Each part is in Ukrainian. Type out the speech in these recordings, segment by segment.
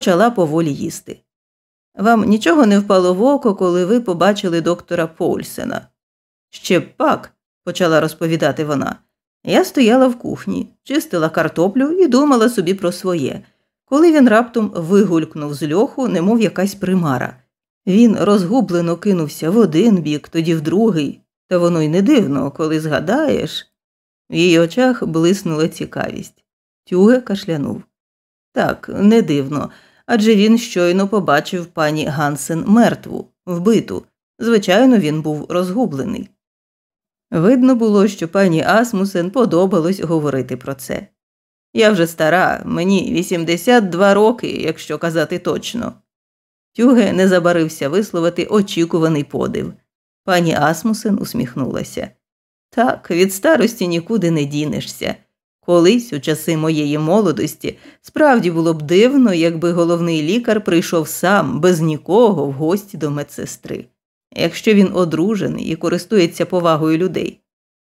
почала поволі їсти. Вам нічого не впало в око, коли ви побачили доктора Поульсена? Ще пак, почала розповідати вона. Я стояла в кухні, чистила картоплю і думала собі про своє, коли він раптом вигулькнув з льоху, немов якась примара. Він розгублено кинувся в один бік, тоді в другий, та воно й не дивно, коли згадаєш. В її очах блиснула цікавість. Тюге кашлянув. Так, не дивно, адже він щойно побачив пані Гансен мертву, вбиту. Звичайно, він був розгублений. Видно було, що пані Асмусен подобалось говорити про це. Я вже стара, мені 82 роки, якщо казати точно. Тюге не забарився висловити очікуваний подив. Пані Асмусен усміхнулася. Так, від старості нікуди не дінешся. Колись, у часи моєї молодості, справді було б дивно, якби головний лікар прийшов сам, без нікого, в гості до медсестри, якщо він одружений і користується повагою людей.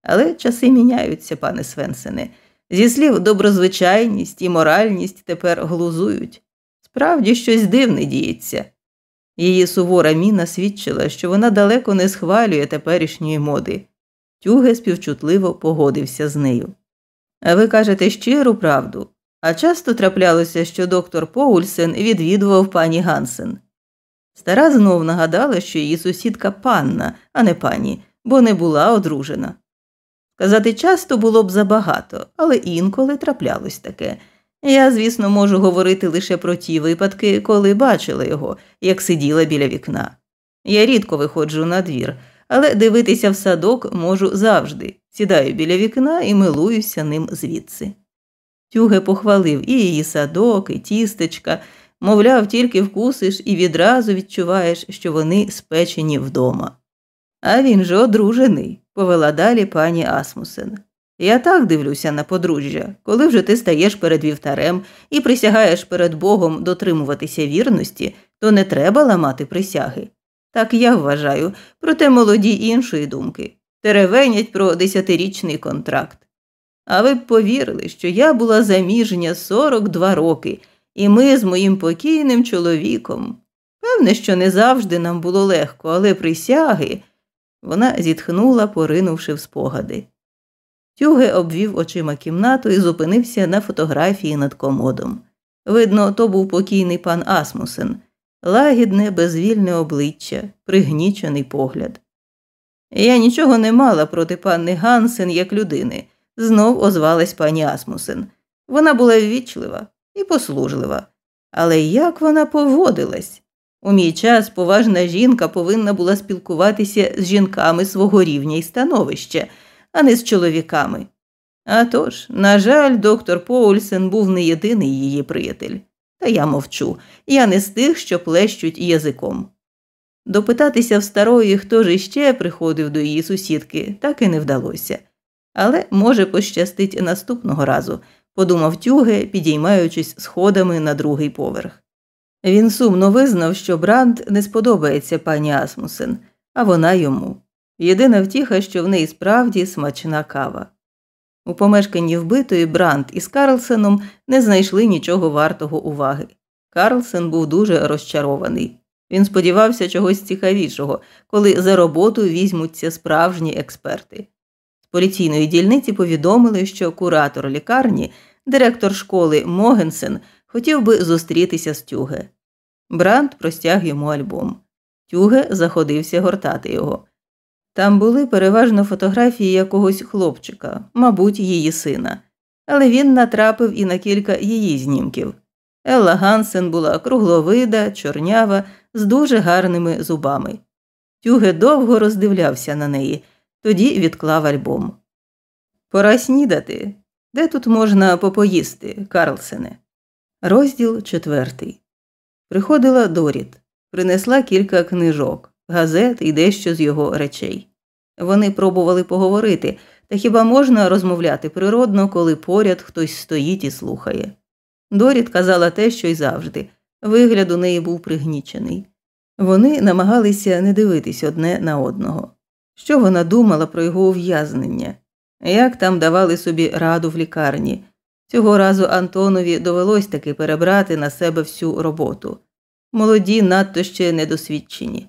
Але часи міняються, пане Свенсене. Зі слів доброзвичайність і моральність тепер глузують. Справді щось дивне діється. Її сувора міна свідчила, що вона далеко не схвалює теперішньої моди. Тюге співчутливо погодився з нею. Ви кажете щиру правду, а часто траплялося, що доктор Поульсен відвідував пані Гансен. Стара знов нагадала, що її сусідка панна, а не пані, бо не була одружена. Казати часто було б забагато, але інколи траплялось таке. Я, звісно, можу говорити лише про ті випадки, коли бачила його, як сиділа біля вікна. Я рідко виходжу на двір, але дивитися в садок можу завжди. Сідаю біля вікна і милуюся ним звідси. Тюге похвалив і її садок, і тістечка, мовляв, тільки вкусиш і відразу відчуваєш, що вони спечені вдома. А він же одружений, повела далі пані Асмусен. Я так дивлюся на подружжя, коли вже ти стаєш перед вівтарем і присягаєш перед Богом дотримуватися вірності, то не треба ламати присяги. Так я вважаю, проте молоді іншої думки теревенять про десятирічний контракт. А ви б повірили, що я була заміжня 42 роки, і ми з моїм покійним чоловіком. Певне, що не завжди нам було легко, але присяги. Вона зітхнула, поринувши в спогади. Тюге обвів очима кімнату і зупинився на фотографії над комодом. Видно, то був покійний пан Асмусен, лагідне, безвільне обличчя, пригнічений погляд. Я нічого не мала проти панни Гансен як людини, знов озвалась пані Асмусен. Вона була ввічлива і послужлива. Але як вона поводилась? У мій час поважна жінка повинна була спілкуватися з жінками свого рівня і становища, а не з чоловіками. А тож, на жаль, доктор Поульсен був не єдиний її приятель. Та я мовчу, я не з тих, що плещуть язиком. Допитатися в старої, хто ж іще приходив до її сусідки, так і не вдалося. Але, може, пощастить наступного разу, подумав тюге, підіймаючись сходами на другий поверх. Він сумно визнав, що Бранд не сподобається пані Асмусен, а вона йому. Єдина втіха, що в неї справді смачна кава. У помешканні вбитої Бранд із Карлсеном не знайшли нічого вартого уваги. Карлсен був дуже розчарований. Він сподівався чогось цікавішого, коли за роботу візьмуться справжні експерти. З поліційної дільниці повідомили, що куратор лікарні, директор школи Могенсен, хотів би зустрітися з Тюге. Бранд простяг йому альбом. Тюге заходився гортати його. Там були переважно фотографії якогось хлопчика, мабуть, її сина, але він натрапив і на кілька її знімків. Елла Гансен була кругловида, чорнява, з дуже гарними зубами. Тюге довго роздивлявся на неї, тоді відклав альбом. Пора снідати. Де тут можна попоїсти, Карлсене? Розділ четвертий. Приходила Доріт, принесла кілька книжок, газет і дещо з його речей. Вони пробували поговорити, та хіба можна розмовляти природно, коли поряд хтось стоїть і слухає. Доріт казала те, що й завжди. Вигляд у неї був пригнічений. Вони намагалися не дивитись одне на одного. Що вона думала про його ув'язнення, як там давали собі раду в лікарні, Цього разу Антонові довелось таки перебрати на себе всю роботу. Молоді надто ще недосвідчені.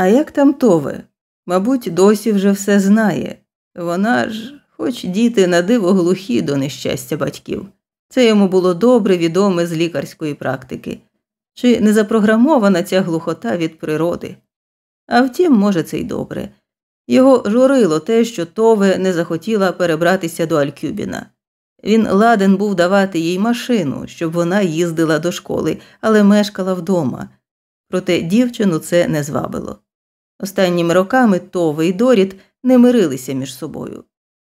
А як там Тове? Мабуть, досі вже все знає. Вона ж, хоч діти на диво глухі до нещастя батьків. Це йому було добре відоме з лікарської практики. Чи не запрограмована ця глухота від природи? А втім, може, це й добре. Його журило те, що Тове не захотіла перебратися до Алькюбіна. Він ладен був давати їй машину, щоб вона їздила до школи, але мешкала вдома. Проте дівчину це не звабило. Останніми роками Тове і Доріт не мирилися між собою.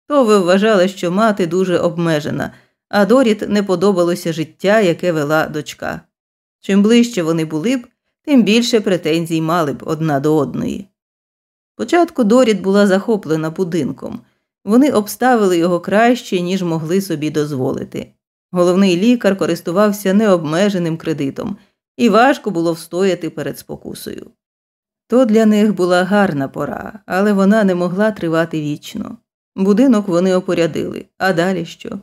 Тове вважала, що мати дуже обмежена, а Доріт не подобалося життя, яке вела дочка. Чим ближче вони були б, тим більше претензій мали б одна до одної. Спочатку Доріт була захоплена будинком. Вони обставили його краще, ніж могли собі дозволити. Головний лікар користувався необмеженим кредитом, і важко було встояти перед спокусою. То для них була гарна пора, але вона не могла тривати вічно. Будинок вони опорядили, а далі що?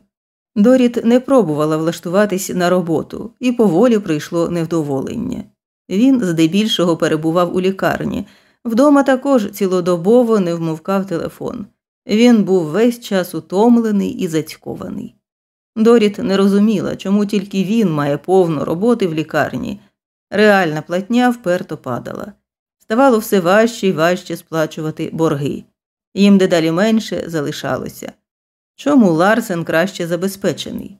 Доріт не пробувала влаштуватись на роботу, і поволі прийшло невдоволення. Він здебільшого перебував у лікарні, вдома також цілодобово не вмовкав телефон. Він був весь час утомлений і зацькований. Доріт не розуміла, чому тільки він має повну роботи в лікарні. Реальна платня вперто падала. Ставало все важче і важче сплачувати борги. Їм дедалі менше залишалося. Чому Ларсен краще забезпечений?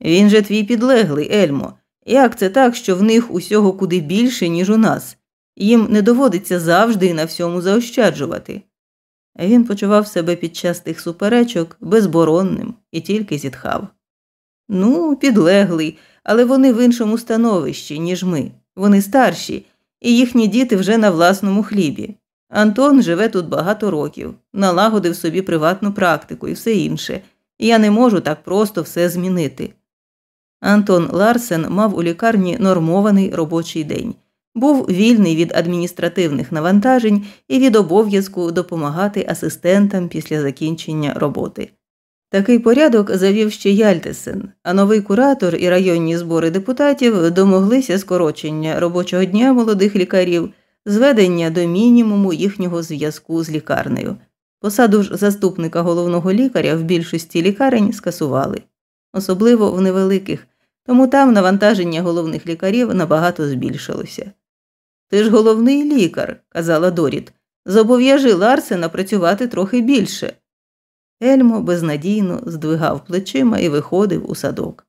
Він же твій підлеглий, Ельмо. Як це так, що в них усього куди більше, ніж у нас? Їм не доводиться завжди і на всьому заощаджувати. Він почував себе під час тих суперечок безборонним і тільки зітхав. Ну, підлеглий, але вони в іншому становищі, ніж ми. Вони старші, і їхні діти вже на власному хлібі. Антон живе тут багато років, налагодив собі приватну практику і все інше, і я не можу так просто все змінити. Антон Ларсен мав у лікарні нормований робочий день, був вільний від адміністративних навантажень і від обов'язку допомагати асистентам після закінчення роботи. Такий порядок завів ще Яльтесен, а новий куратор і районні збори депутатів домоглися скорочення робочого дня молодих лікарів, зведення до мінімуму їхнього зв'язку з лікарнею. Посаду ж заступника головного лікаря в більшості лікарень скасували, особливо в невеликих, тому там навантаження головних лікарів набагато збільшилося. Ти ж головний лікар, казала Доріт, зобов'яжи Ларсена працювати трохи більше. Ельмо безнадійно здвигав плечима і виходив у садок.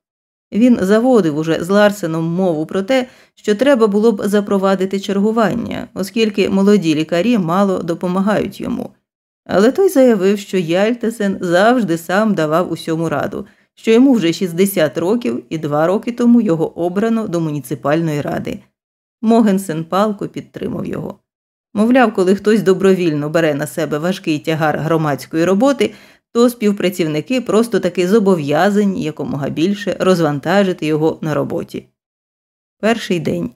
Він заводив уже з Ларсеном мову про те, що треба було б запровадити чергування, оскільки молоді лікарі мало допомагають йому. Але той заявив, що Яльтесен завжди сам давав усьому раду, що йому вже 60 років і два роки тому його обрано до муніципальної ради. Могенсен палко підтримав його. Мовляв, коли хтось добровільно бере на себе важкий тягар громадської роботи, то співпрацівники просто таки зобов'язані якомога більше розвантажити його на роботі. Перший день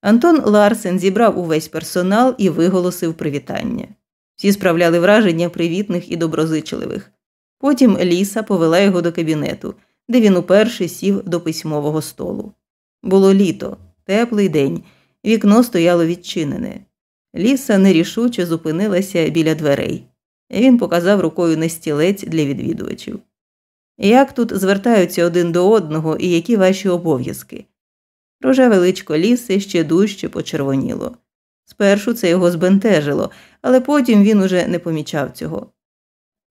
Антон Ларсен зібрав увесь персонал і виголосив привітання. Всі справляли враження привітних і доброзичливих. Потім Ліса повела його до кабінету, де він уперше сів до письмового столу. Було літо, теплий день, вікно стояло відчинене. Ліса нерішуче зупинилася біля дверей. Він показав рукою на стілець для відвідувачів. Як тут звертаються один до одного і які ваші обов'язки? Рожеве личко ліси ще дужче почервоніло. Спершу це його збентежило, але потім він уже не помічав цього.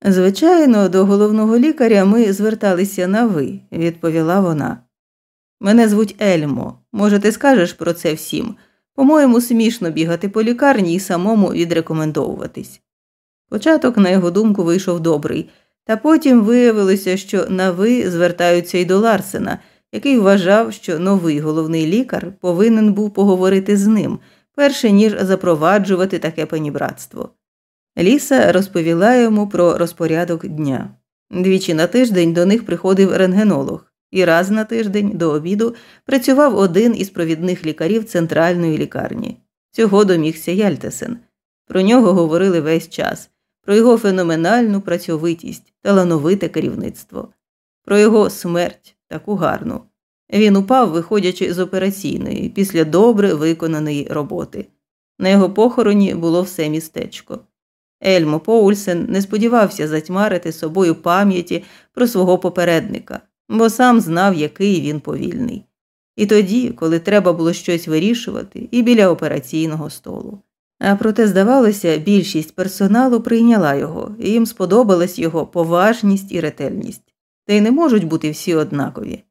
Звичайно, до головного лікаря ми зверталися на ви, відповіла вона. Мене звуть Ельмо. Може, ти скажеш про це всім? По-моєму, смішно бігати по лікарні і самому відрекомендовуватись. Початок, на його думку, вийшов добрий, та потім виявилося, що на ви звертаються й до Ларсена, який вважав, що новий головний лікар повинен був поговорити з ним, перше ніж запроваджувати таке панібратство. Ліса розповіла йому про розпорядок дня. Двічі на тиждень до них приходив рентгенолог, і раз на тиждень до обіду працював один із провідних лікарів центральної лікарні. Цього домігся Яльтесен. Про нього говорили весь час, про його феноменальну працьовитість, талановите керівництво. про його смерть таку гарну. Він упав, виходячи з операційної, після добре виконаної роботи. На його похороні було все містечко. Ельмо Поульсен не сподівався затьмарити собою пам'яті про свого попередника, бо сам знав, який він повільний. І тоді, коли треба було щось вирішувати, і біля операційного столу. А проте, здавалося, більшість персоналу прийняла його, і їм сподобалась його поважність і ретельність, та й не можуть бути всі однакові.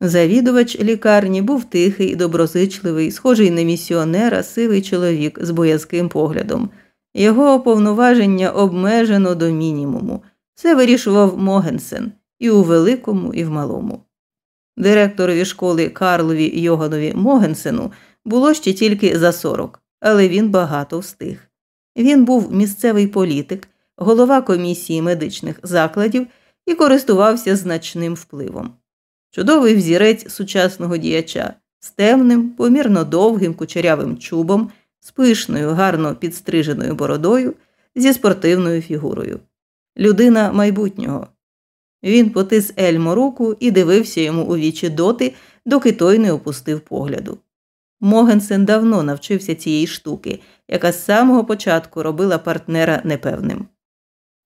Завідувач лікарні був тихий, доброзичливий, схожий на місіонера, сивий чоловік з боязким поглядом. Його повноваження обмежено до мінімуму. Все вирішував Могенсен і у великому, і в малому. Директорові школи Карлові Йоганові Могенсену було ще тільки за сорок, але він багато встиг. Він був місцевий політик, голова комісії медичних закладів і користувався значним впливом. Чудовий взірець сучасного діяча з темним, помірно довгим кучерявим чубом, з пишною, гарно підстриженою бородою, зі спортивною фігурою. Людина майбутнього. Він потис Ельмо руку і дивився йому у вічі доти, доки той не опустив погляду. Могенсен давно навчився цієї штуки, яка з самого початку робила партнера непевним.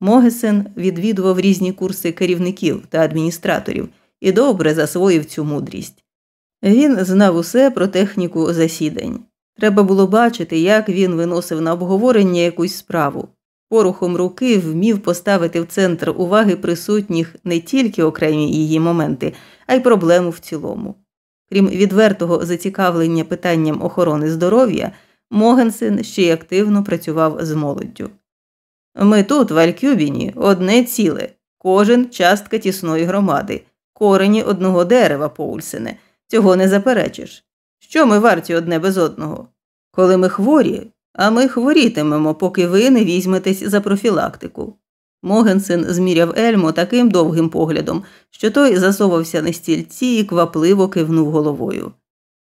Могесен відвідував різні курси керівників та адміністраторів і добре засвоїв цю мудрість. Він знав усе про техніку засідань. Треба було бачити, як він виносив на обговорення якусь справу. Порухом руки вмів поставити в центр уваги присутніх не тільки окремі її моменти, а й проблему в цілому. Крім відвертого зацікавлення питанням охорони здоров'я, Могенсен ще й активно працював з молоддю. Ми тут, в Алькюбіні, одне ціле, кожен частка тісної громади, корені одного дерева, Поульсене, цього не заперечиш. Що ми варті одне без одного? Коли ми хворі, а ми хворітимемо, поки ви не візьметесь за профілактику. Могенсен зміряв Ельмо таким довгим поглядом, що той засовався на стільці і квапливо кивнув головою.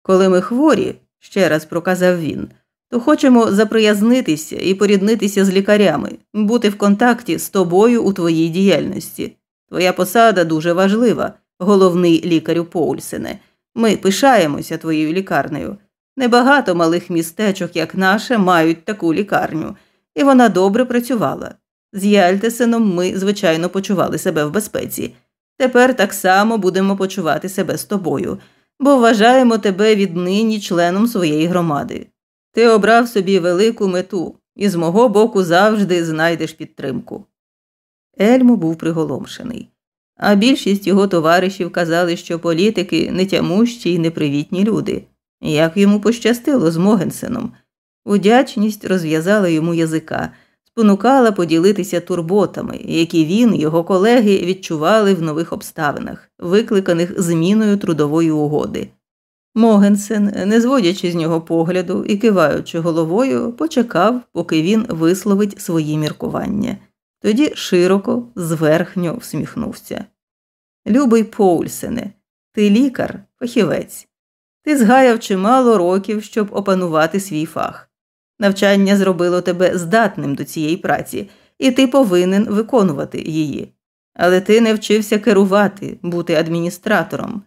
Коли ми хворі, ще раз проказав він, то хочемо заприязнитися і поріднитися з лікарями, бути в контакті з тобою у твоїй діяльності. Твоя посада дуже важлива, головний лікарю Поульсене. Ми пишаємося твоєю лікарнею. Небагато малих містечок, як наше, мають таку лікарню, і вона добре працювала. З Яльтесеном ми, звичайно, почували себе в безпеці. Тепер так само будемо почувати себе з тобою, бо вважаємо тебе віднині членом своєї громади. Ти обрав собі велику мету і з мого боку завжди знайдеш підтримку. Ельмо був приголомшений, а більшість його товаришів казали, що політики нетямущі й непривітні люди. Як йому пощастило з Могенсеном. Удячність розв'язала йому язика, спонукала поділитися турботами, які він і його колеги відчували в нових обставинах, викликаних зміною трудової угоди. Могенсен, не зводячи з нього погляду і киваючи головою, почекав, поки він висловить свої міркування. Тоді широко, зверхньо всміхнувся. Любий Поульсене, ти лікар, фахівець. Ти згаяв чимало років, щоб опанувати свій фах. Навчання зробило тебе здатним до цієї праці, і ти повинен виконувати її. Але ти не вчився керувати, бути адміністратором.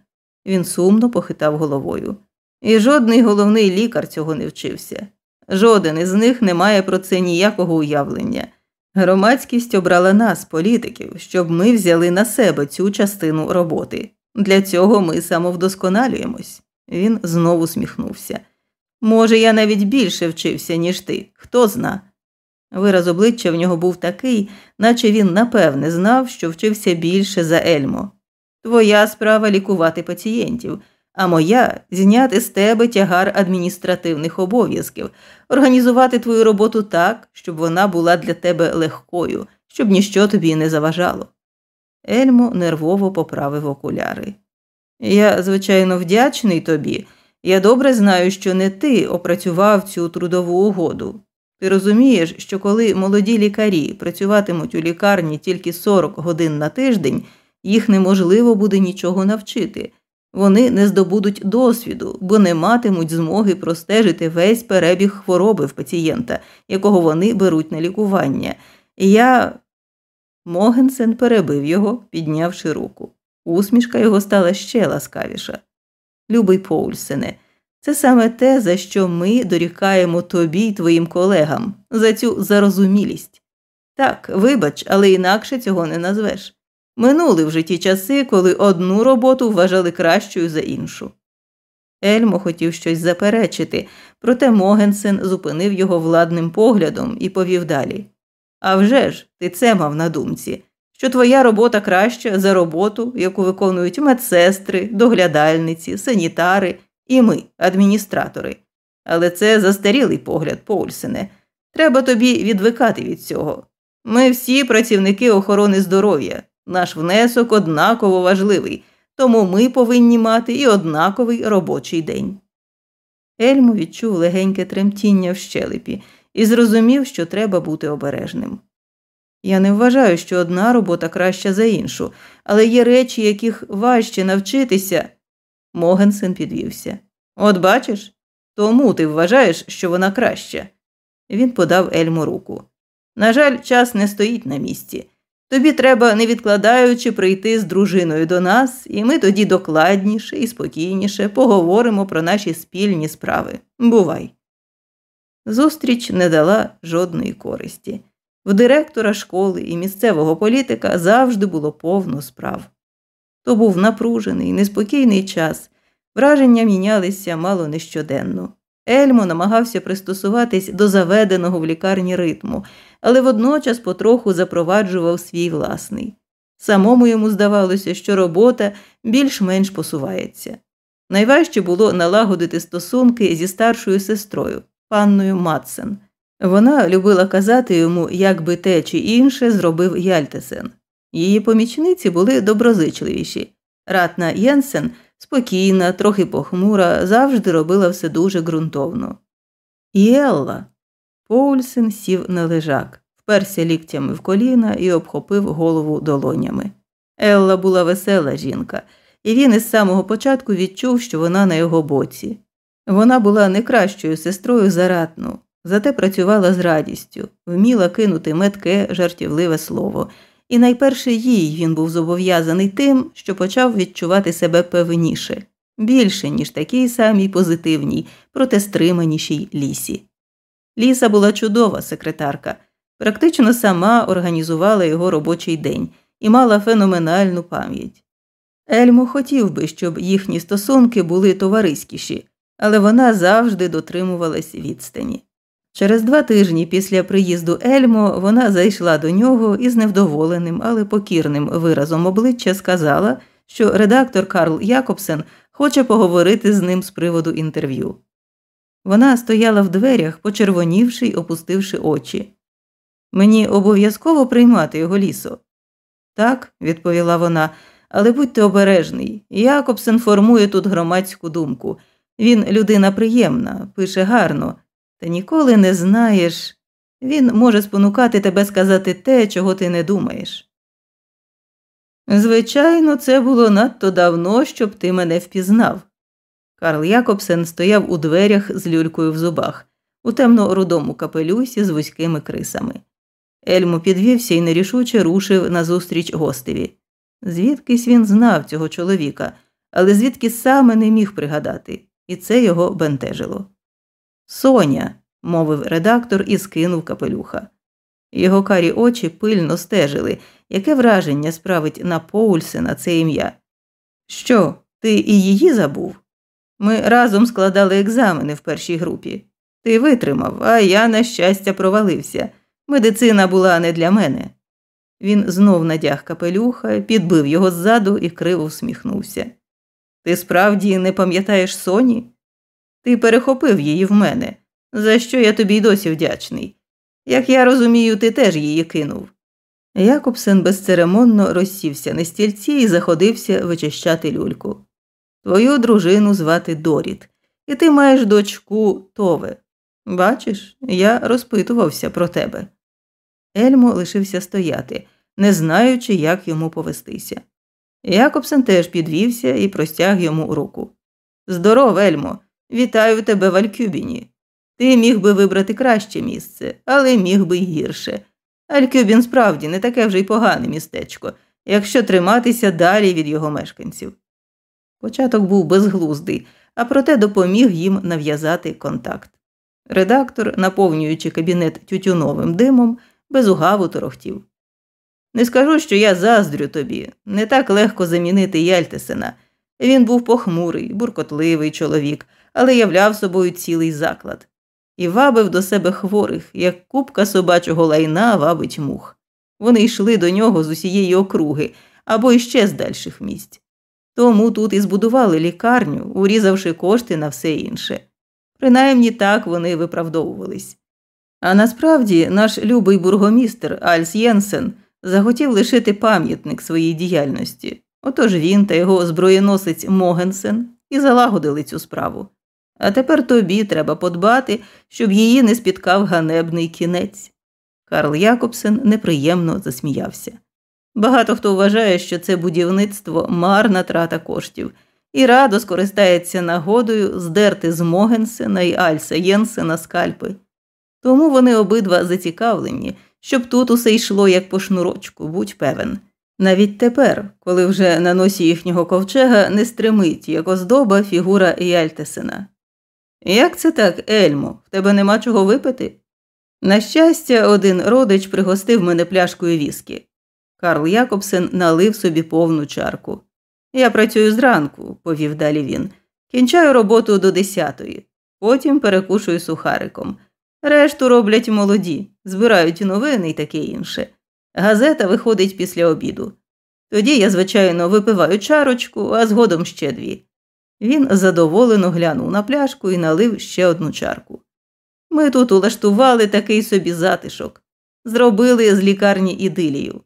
Він сумно похитав головою. І жодний головний лікар цього не вчився. Жоден із них не має про це ніякого уявлення. Громадськість обрала нас, політиків, щоб ми взяли на себе цю частину роботи. Для цього ми самовдосконалюємось. Він знову сміхнувся. Може, я навіть більше вчився, ніж ти, хто зна. Вираз обличчя в нього був такий, наче він напевне знав, що вчився більше за Ельмо. Твоя справа лікувати пацієнтів, а моя зняти з тебе тягар адміністративних обов'язків, організувати твою роботу так, щоб вона була для тебе легкою, щоб ніщо тобі не заважало. Ельмо нервово поправив окуляри. Я, звичайно, вдячний тобі. Я добре знаю, що не ти опрацював цю трудову угоду. Ти розумієш, що коли молоді лікарі працюватимуть у лікарні тільки 40 годин на тиждень, їх неможливо буде нічого навчити. Вони не здобудуть досвіду, бо не матимуть змоги простежити весь перебіг хвороби в пацієнта, якого вони беруть на лікування. Я. Могенсен перебив його, піднявши руку. Усмішка його стала ще ласкавіша. Любий Поульсене, це саме те, за що ми дорікаємо тобі й твоїм колегам, за цю зарозумілість. Так, вибач, але інакше цього не назвеш. Минули вже ті часи, коли одну роботу вважали кращою за іншу. Ельмо хотів щось заперечити, проте Могенсен зупинив його владним поглядом і повів далі. «А вже ж, ти це мав на думці, що твоя робота краща за роботу, яку виконують медсестри, доглядальниці, санітари і ми, адміністратори. Але це застарілий погляд, Поульсене. Треба тобі відвикати від цього. Ми всі працівники охорони здоров'я, наш внесок однаково важливий, тому ми повинні мати і однаковий робочий день. Ельмо відчув легеньке тремтіння в щелепі і зрозумів, що треба бути обережним. Я не вважаю, що одна робота краща за іншу, але є речі, яких важче навчитися. Могенсен підвівся. От бачиш, тому ти вважаєш, що вона краща. Він подав Ельму руку. На жаль, час не стоїть на місці. Тобі треба, не відкладаючи, прийти з дружиною до нас, і ми тоді докладніше і спокійніше поговоримо про наші спільні справи. Бувай. Зустріч не дала жодної користі. В директора школи і місцевого політика завжди було повно справ. То був напружений, неспокійний час, враження мінялися мало не щоденно. Ельмо намагався пристосуватись до заведеного в лікарні ритму, але водночас потроху запроваджував свій власний. Самому йому здавалося, що робота більш-менш посувається. Найважче було налагодити стосунки зі старшою сестрою, панною Матсен. Вона любила казати йому, як би те чи інше зробив Яльтесен. Її помічниці були доброзичливіші. Ратна Єнсен спокійна, трохи похмура, завжди робила все дуже ґрунтовно. І Елла. Поульсен сів на лежак, вперся ліктями в коліна і обхопив голову долонями. Елла була весела жінка, і він із самого початку відчув, що вона на його боці. Вона була не кращою сестрою за ратну, зате працювала з радістю, вміла кинути метке, жартівливе слово, і найперше їй він був зобов'язаний тим, що почав відчувати себе певніше, більше, ніж такій самій позитивній, проте стриманішій лісі. Ліса була чудова секретарка, практично сама організувала його робочий день і мала феноменальну пам'ять. Ельмо хотів би, щоб їхні стосунки були товариськіші, але вона завжди дотримувалась відстані. Через два тижні після приїзду Ельмо вона зайшла до нього і з невдоволеним, але покірним виразом обличчя сказала, що редактор Карл Якобсен хоче поговорити з ним з приводу інтерв'ю. Вона стояла в дверях, почервонівши й опустивши очі. Мені обов'язково приймати його, Лісо. Так, відповіла вона, але будьте обережний. Якобсен формує тут громадську думку. Він людина приємна, пише гарно, та ніколи не знаєш. Він може спонукати тебе сказати те, чого ти не думаєш. Звичайно, це було надто давно, щоб ти мене впізнав. Карл Якобсен стояв у дверях з люлькою в зубах, у темно рудому капелюсі з вузькими крисами. Ельмо підвівся і нерішуче рушив назустріч гостеві. Звідкись він знав цього чоловіка, але звідки саме не міг пригадати, і це його бентежило. Соня, мовив редактор і скинув капелюха. Його карі очі пильно стежили, яке враження справить на Поульсена це ім'я. Що, ти і її забув? Ми разом складали екзамени в першій групі. Ти витримав, а я, на щастя, провалився. Медицина була не для мене. Він знов надяг капелюха, підбив його ззаду і криво всміхнувся. Ти справді не пам'ятаєш Соні? Ти перехопив її в мене, за що я тобі й досі вдячний. Як я розумію, ти теж її кинув. Якобсен безцеремонно розсівся на стільці і заходився вичищати люльку. Твою дружину звати Доріт, і ти маєш дочку Тове. Бачиш, я розпитувався про тебе. Ельмо лишився стояти, не знаючи, як йому повестися. Якобсен теж підвівся і простяг йому руку. Здоров, Ельмо, вітаю тебе в Алькюбіні. Ти міг би вибрати краще місце, але міг би й гірше. Алькюбін справді не таке вже й погане містечко, якщо триматися далі від його мешканців. Початок був безглуздий, а проте допоміг їм нав'язати контакт. Редактор, наповнюючи кабінет тютюновим димом, без угаву торохтів. Не скажу, що я заздрю тобі, не так легко замінити Яльтесена. Він був похмурий, буркотливий чоловік, але являв собою цілий заклад і вабив до себе хворих, як купка собачого лайна вабить мух. Вони йшли до нього з усієї округи або іще з дальших місць. Тому тут і збудували лікарню, урізавши кошти на все інше. Принаймні так вони виправдовувались. А насправді наш любий бургомістр Альс Єнсен захотів лишити пам'ятник своїй діяльності. Отож він та його зброєносець Могенсен і залагодили цю справу. А тепер тобі треба подбати, щоб її не спіткав ганебний кінець. Карл Якобсен неприємно засміявся. Багато хто вважає, що це будівництво марна трата коштів, і радо скористається нагодою здерти з Могенсена і Альса Єнсена скальпи. Тому вони обидва зацікавлені, щоб тут усе йшло як по шнурочку, будь певен. Навіть тепер, коли вже на носі їхнього ковчега не стримить як оздоба фігура Яльтесена. Як це так, Ельмо, в тебе нема чого випити? На щастя, один родич пригостив мене пляшкою віскі. Карл Якобсен налив собі повну чарку. Я працюю зранку, повів далі він. Кінчаю роботу до десятої, потім перекушую сухариком. Решту роблять молоді, збирають новини і таке інше. Газета виходить після обіду. Тоді я, звичайно, випиваю чарочку, а згодом ще дві. Він задоволено глянув на пляшку і налив ще одну чарку. Ми тут улаштували такий собі затишок, зробили з лікарні ідилію.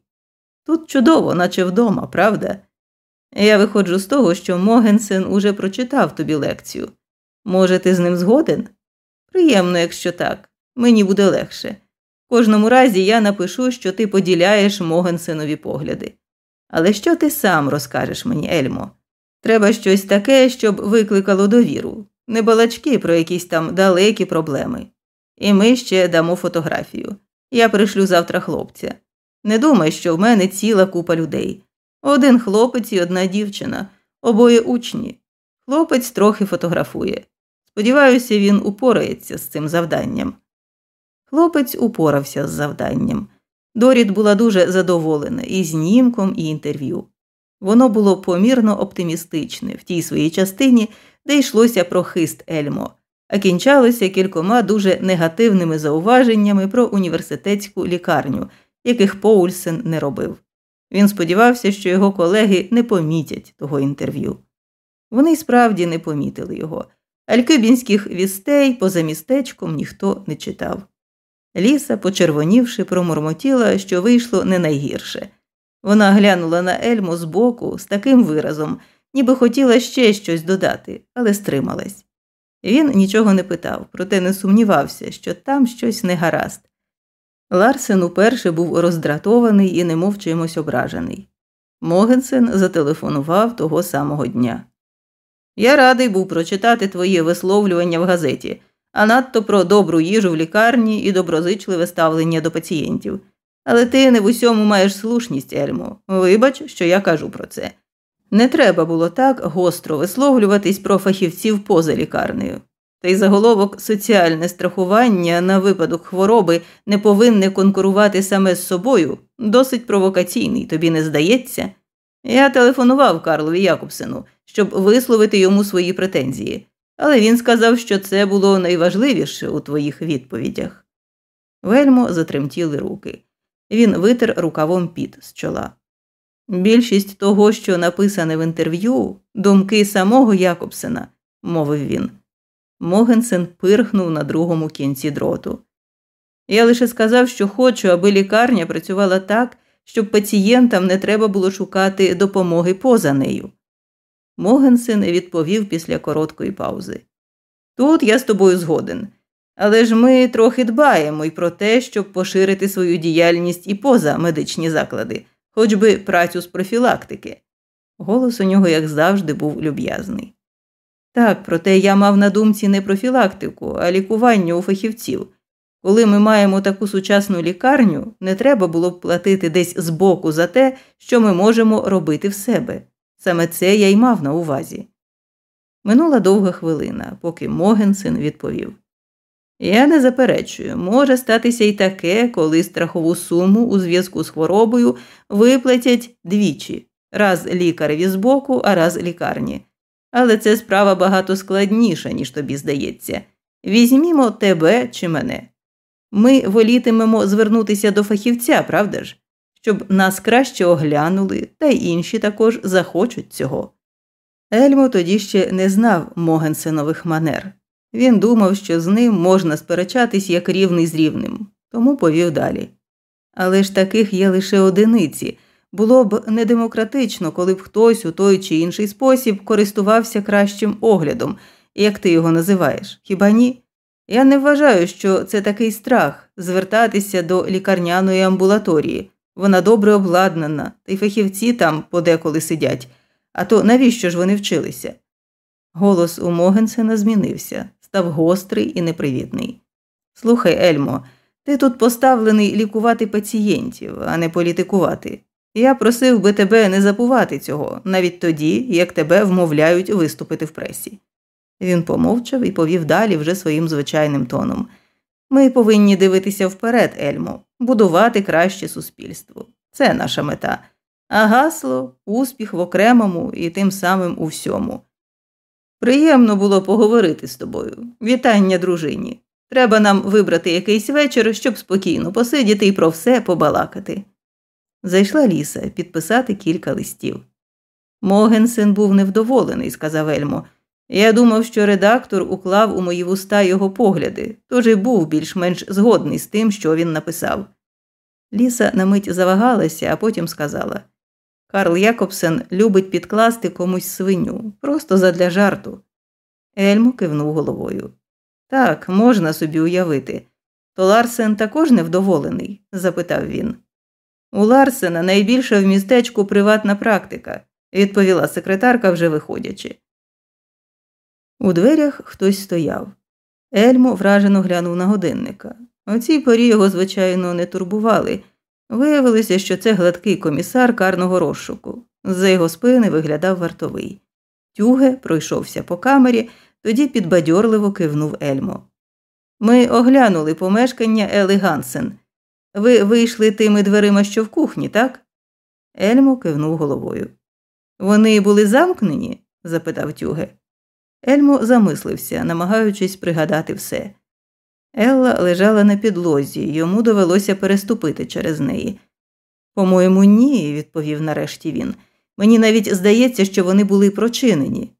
Тут чудово, наче вдома, правда? Я виходжу з того, що Могенсен уже прочитав тобі лекцію. Може, ти з ним згоден? Приємно, якщо так, мені буде легше. В кожному разі я напишу, що ти поділяєш Могенсенові погляди. Але що ти сам розкажеш мені, Ельмо? Треба щось таке, щоб викликало довіру, не балачки про якісь там далекі проблеми. І ми ще дамо фотографію. Я пришлю завтра хлопця. Не думай, що в мене ціла купа людей. Один хлопець і одна дівчина, обоє учні. Хлопець трохи фотографує. Сподіваюся, він упорається з цим завданням. Хлопець упорався з завданням. Доріт була дуже задоволена і знімком, і інтерв'ю. Воно було помірно оптимістичне в тій своїй частині, де йшлося про хист Ельмо, а кінчалося кількома дуже негативними зауваженнями про університетську лікарню, яких Поульсен не робив. Він сподівався, що його колеги не помітять того інтерв'ю. Вони й справді не помітили його, алькюбінських вістей поза містечком ніхто не читав. Ліса, почервонівши, промурмотіла, що вийшло не найгірше. Вона глянула на Ельму збоку з таким виразом, ніби хотіла ще щось додати, але стрималась. Він нічого не питав, проте не сумнівався, що там щось не гаразд. Ларсен уперше був роздратований і немов чимось ображений. Могенсен зателефонував того самого дня. Я радий був прочитати твоє висловлювання в газеті, а надто про добру їжу в лікарні і доброзичливе ставлення до пацієнтів. Але ти не в усьому маєш слушність, Ельмо. Вибач, що я кажу про це. Не треба було так гостро висловлюватись про фахівців поза лікарнею. Та й заголовок соціальне страхування на випадок хвороби не повинне конкурувати саме з собою, досить провокаційний, тобі не здається. Я телефонував Карлові Якобсену, щоб висловити йому свої претензії, але він сказав, що це було найважливіше у твоїх відповідях. Вельмо затремтіли руки. Він витер рукавом піт з чола. Більшість того, що написане в інтерв'ю, думки самого Якобсена, мовив він. Могенсен пирхнув на другому кінці дроту. Я лише сказав, що хочу, аби лікарня працювала так, щоб пацієнтам не треба було шукати допомоги поза нею. Могенсен відповів після короткої паузи. Тут я з тобою згоден. Але ж ми трохи дбаємо й про те, щоб поширити свою діяльність і поза медичні заклади, хоч би працю з профілактики. Голос у нього, як завжди, був люб'язний. Так, проте я мав на думці не профілактику, а лікування у фахівців. Коли ми маємо таку сучасну лікарню, не треба було б платити десь збоку за те, що ми можемо робити в себе. Саме це я й мав на увазі. Минула довга хвилина, поки Могенсен відповів Я не заперечую, може статися і таке, коли страхову суму у зв'язку з хворобою виплатять двічі раз лікареві збоку, а раз лікарні. Але це справа багато складніша, ніж тобі здається. Візьмімо тебе чи мене. Ми волітимемо звернутися до фахівця, правда ж, щоб нас краще оглянули, та й інші також захочуть цього. Ельмо тоді ще не знав Могенсенових манер. Він думав, що з ним можна сперечатись як рівний з рівним, тому повів далі. Але ж таких є лише одиниці. Було б недемократично, коли б хтось у той чи інший спосіб користувався кращим оглядом, як ти його називаєш, хіба ні? Я не вважаю, що це такий страх звертатися до лікарняної амбулаторії. Вона добре обладнана, та й фахівці там подеколи сидять. А то навіщо ж вони вчилися? Голос у Могенсена змінився, став гострий і непривітний. Слухай, Ельмо, ти тут поставлений лікувати пацієнтів, а не політикувати. Я просив би тебе не забувати цього, навіть тоді, як тебе вмовляють виступити в пресі. Він помовчав і повів далі вже своїм звичайним тоном. Ми повинні дивитися вперед, Ельмо, будувати краще суспільство. Це наша мета. А гасло успіх в окремому і тим самим у всьому. Приємно було поговорити з тобою. Вітання, дружині. Треба нам вибрати якийсь вечір, щоб спокійно посидіти і про все побалакати. Зайшла ліса підписати кілька листів. Могенсен був невдоволений, сказав Ельмо. Я думав, що редактор уклав у мої вуста його погляди, тож і був більш-менш згодний з тим, що він написав. Ліса на мить завагалася, а потім сказала Карл Якобсен любить підкласти комусь свиню, просто задля жарту. Ельмо кивнув головою. Так, можна собі уявити. То Ларсен також невдоволений? запитав він. У Ларсена найбільша в містечку приватна практика, відповіла секретарка, вже виходячи. У дверях хтось стояв. Ельмо вражено глянув на годинника. У цій порі його, звичайно, не турбували. Виявилося, що це гладкий комісар карного розшуку. За його спини виглядав вартовий. Тюге пройшовся по камері, тоді підбадьорливо кивнув Ельмо. Ми оглянули помешкання Ели Гансен. Ви вийшли тими дверима, що в кухні, так? Ельмо кивнув головою. Вони були замкнені? запитав тюге. Ельмо замислився, намагаючись пригадати все. Елла лежала на підлозі, йому довелося переступити через неї. По-моєму, ні, відповів нарешті він. Мені навіть здається, що вони були прочинені.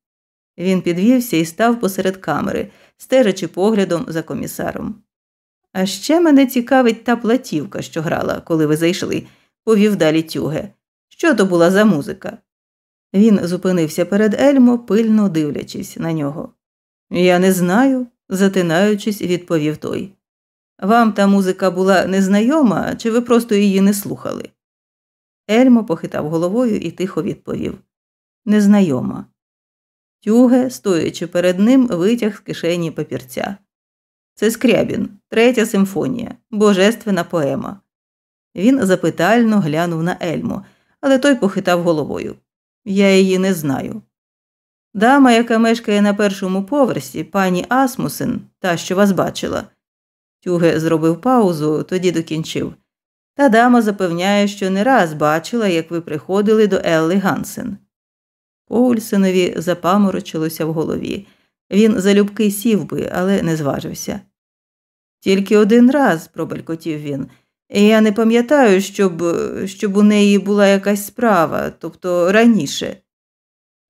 Він підвівся і став посеред камери, стежачи поглядом за комісаром. А ще мене цікавить та платівка, що грала, коли ви зайшли, повів далі тюге. Що то була за музика? Він зупинився перед Ельмо, пильно дивлячись на нього. Я не знаю, затинаючись, відповів той. Вам та музика була незнайома, чи ви просто її не слухали? Ельмо похитав головою і тихо відповів Незнайома. Тюге, стоячи перед ним, витяг з кишені папірця. Це Скрябін, третя симфонія, божественна поема. Він запитально глянув на Ельмо, але той похитав головою. Я її не знаю. Дама, яка мешкає на першому поверсі, пані Асмусен, та, що вас бачила. Тюге зробив паузу, тоді докінчив. Та дама запевняє, що не раз бачила, як ви приходили до Елли Гансен. Поульсенові запаморочилося в голові. Він залюбки сів би, але не зважився. Тільки один раз, пробелькотів він. Я не пам'ятаю, щоб щоб у неї була якась справа, тобто раніше.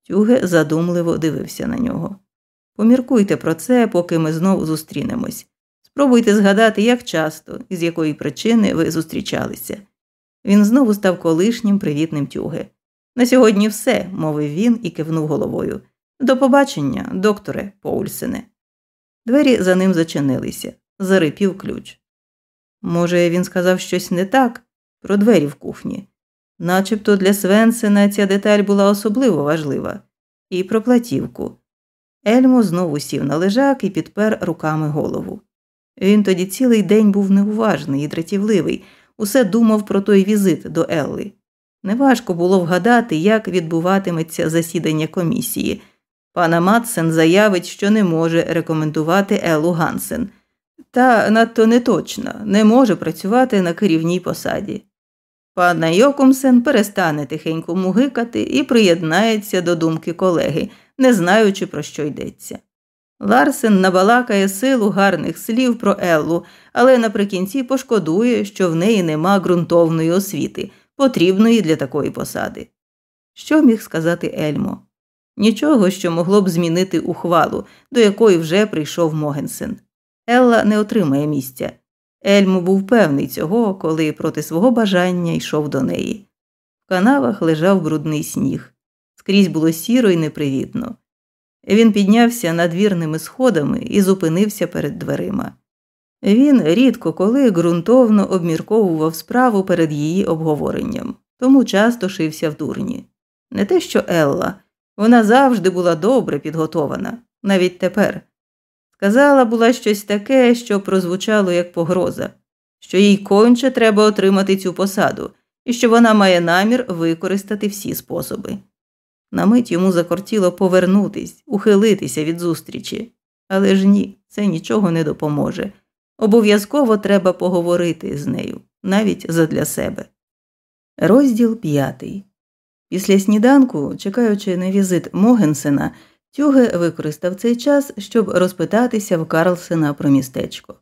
Тюге задумливо дивився на нього. Поміркуйте про це, поки ми знову зустрінемось. Спробуйте згадати, як часто і з якої причини ви зустрічалися. Він знову став колишнім привітним тюге. На сьогодні все, мовив він і кивнув головою. До побачення, докторе Поульсене. Двері за ним зачинилися, зарипів ключ. Може, він сказав щось не так про двері в кухні. Начебто для Свенсена ця деталь була особливо важлива, і про платівку. Ельмо знову сів на лежак і підпер руками голову. Він тоді цілий день був неуважний і дратівливий, усе думав про той візит до Елли. Неважко було вгадати, як відбуватиметься засідання комісії. Пана Матсен заявить, що не може рекомендувати Еллу Гансен, та надто неточна, не може працювати на керівній посаді. Пана Йокумсен перестане тихенько мугикати і приєднається до думки колеги, не знаючи, про що йдеться. Ларсен набалакає силу гарних слів про Еллу, але наприкінці пошкодує, що в неї нема ґрунтовної освіти, потрібної для такої посади. Що міг сказати Ельмо? Нічого, що могло б змінити ухвалу, до якої вже прийшов Могенсен. Елла не отримає місця. Ельмо був певний цього, коли проти свого бажання йшов до неї. В канавах лежав брудний сніг. Скрізь було сіро і непривітно. Він піднявся надвірними сходами і зупинився перед дверима. Він рідко коли ґрунтовно обмірковував справу перед її обговоренням, тому часто шився в дурні. Не те, що Елла, вона завжди була добре підготована, навіть тепер. Сказала була щось таке, що прозвучало як погроза, що їй конче треба отримати цю посаду, і що вона має намір використати всі способи. На мить йому закортіло повернутись, ухилитися від зустрічі, але ж ні, це нічого не допоможе. Обов'язково треба поговорити з нею, навіть задля себе. Розділ п'ятий. Після сніданку, чекаючи на візит Могенсена, Тюге використав цей час, щоб розпитатися в Карлсена про містечко.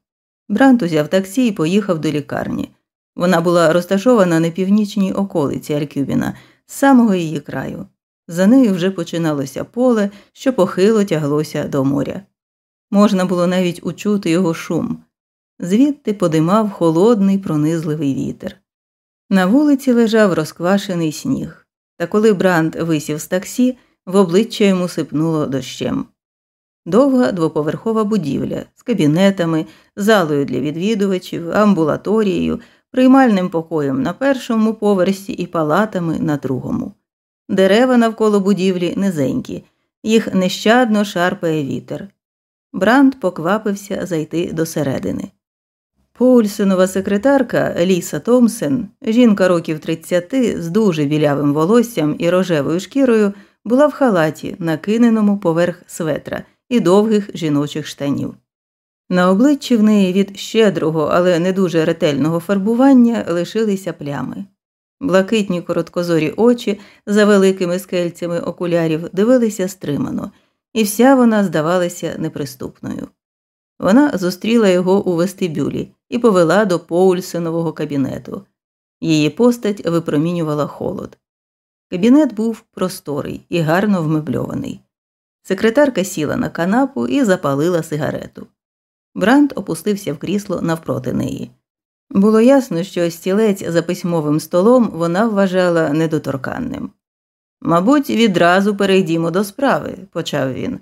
Брант узяв таксі і поїхав до лікарні. Вона була розташована на північній околиці Аркюбіна, з самого її краю. За нею вже починалося поле, що похило тяглося до моря. Можна було навіть учути його шум. Звідти подимав холодний пронизливий вітер. На вулиці лежав розквашений сніг, та коли Бранд висів з таксі, в обличчя йому сипнуло дощем. Довга двоповерхова будівля з кабінетами, залою для відвідувачів, амбулаторією, приймальним покоєм на першому поверсі і палатами на другому. Дерева навколо будівлі низенькі, їх нещадно шарпає вітер. Бранд поквапився зайти до середини. Секретарка Ліса Томсен, жінка років 30 з дуже білявим волоссям і рожевою шкірою, була в халаті, накиненому поверх светра і довгих жіночих штанів. На обличчі в неї від щедрого, але не дуже ретельного фарбування лишилися плями. Блакитні короткозорі очі за великими скельцями окулярів дивилися стримано, і вся вона здавалася неприступною. Вона зустріла його у вестибюлі і повела до Поульсенового кабінету. Її постать випромінювала холод. Кабінет був просторий і гарно вмебльований. Секретарка сіла на канапу і запалила сигарету. Бранд опустився в крісло навпроти неї. Було ясно, що стілець за письмовим столом вона вважала недоторканним. Мабуть, відразу перейдімо до справи, почав він.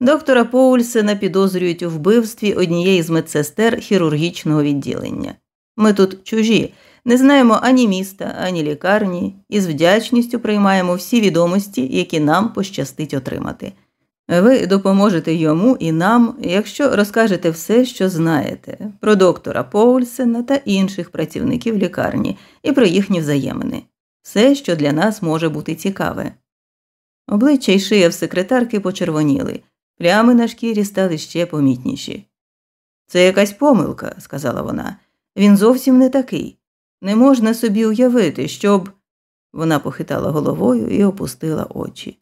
Доктора Поульсена підозрюють у вбивстві однієї з медсестер хірургічного відділення. Ми тут чужі, не знаємо ані міста, ані лікарні, і з вдячністю приймаємо всі відомості, які нам пощастить отримати. Ви допоможете йому і нам, якщо розкажете все, що знаєте, про доктора Поульсена та інших працівників лікарні і про їхні взаємини, все, що для нас може бути цікаве. Обличчя й шия в секретарки почервоніли, плями на шкірі стали ще помітніші. Це якась помилка, сказала вона. Він зовсім не такий. Не можна собі уявити, щоб. Вона похитала головою і опустила очі.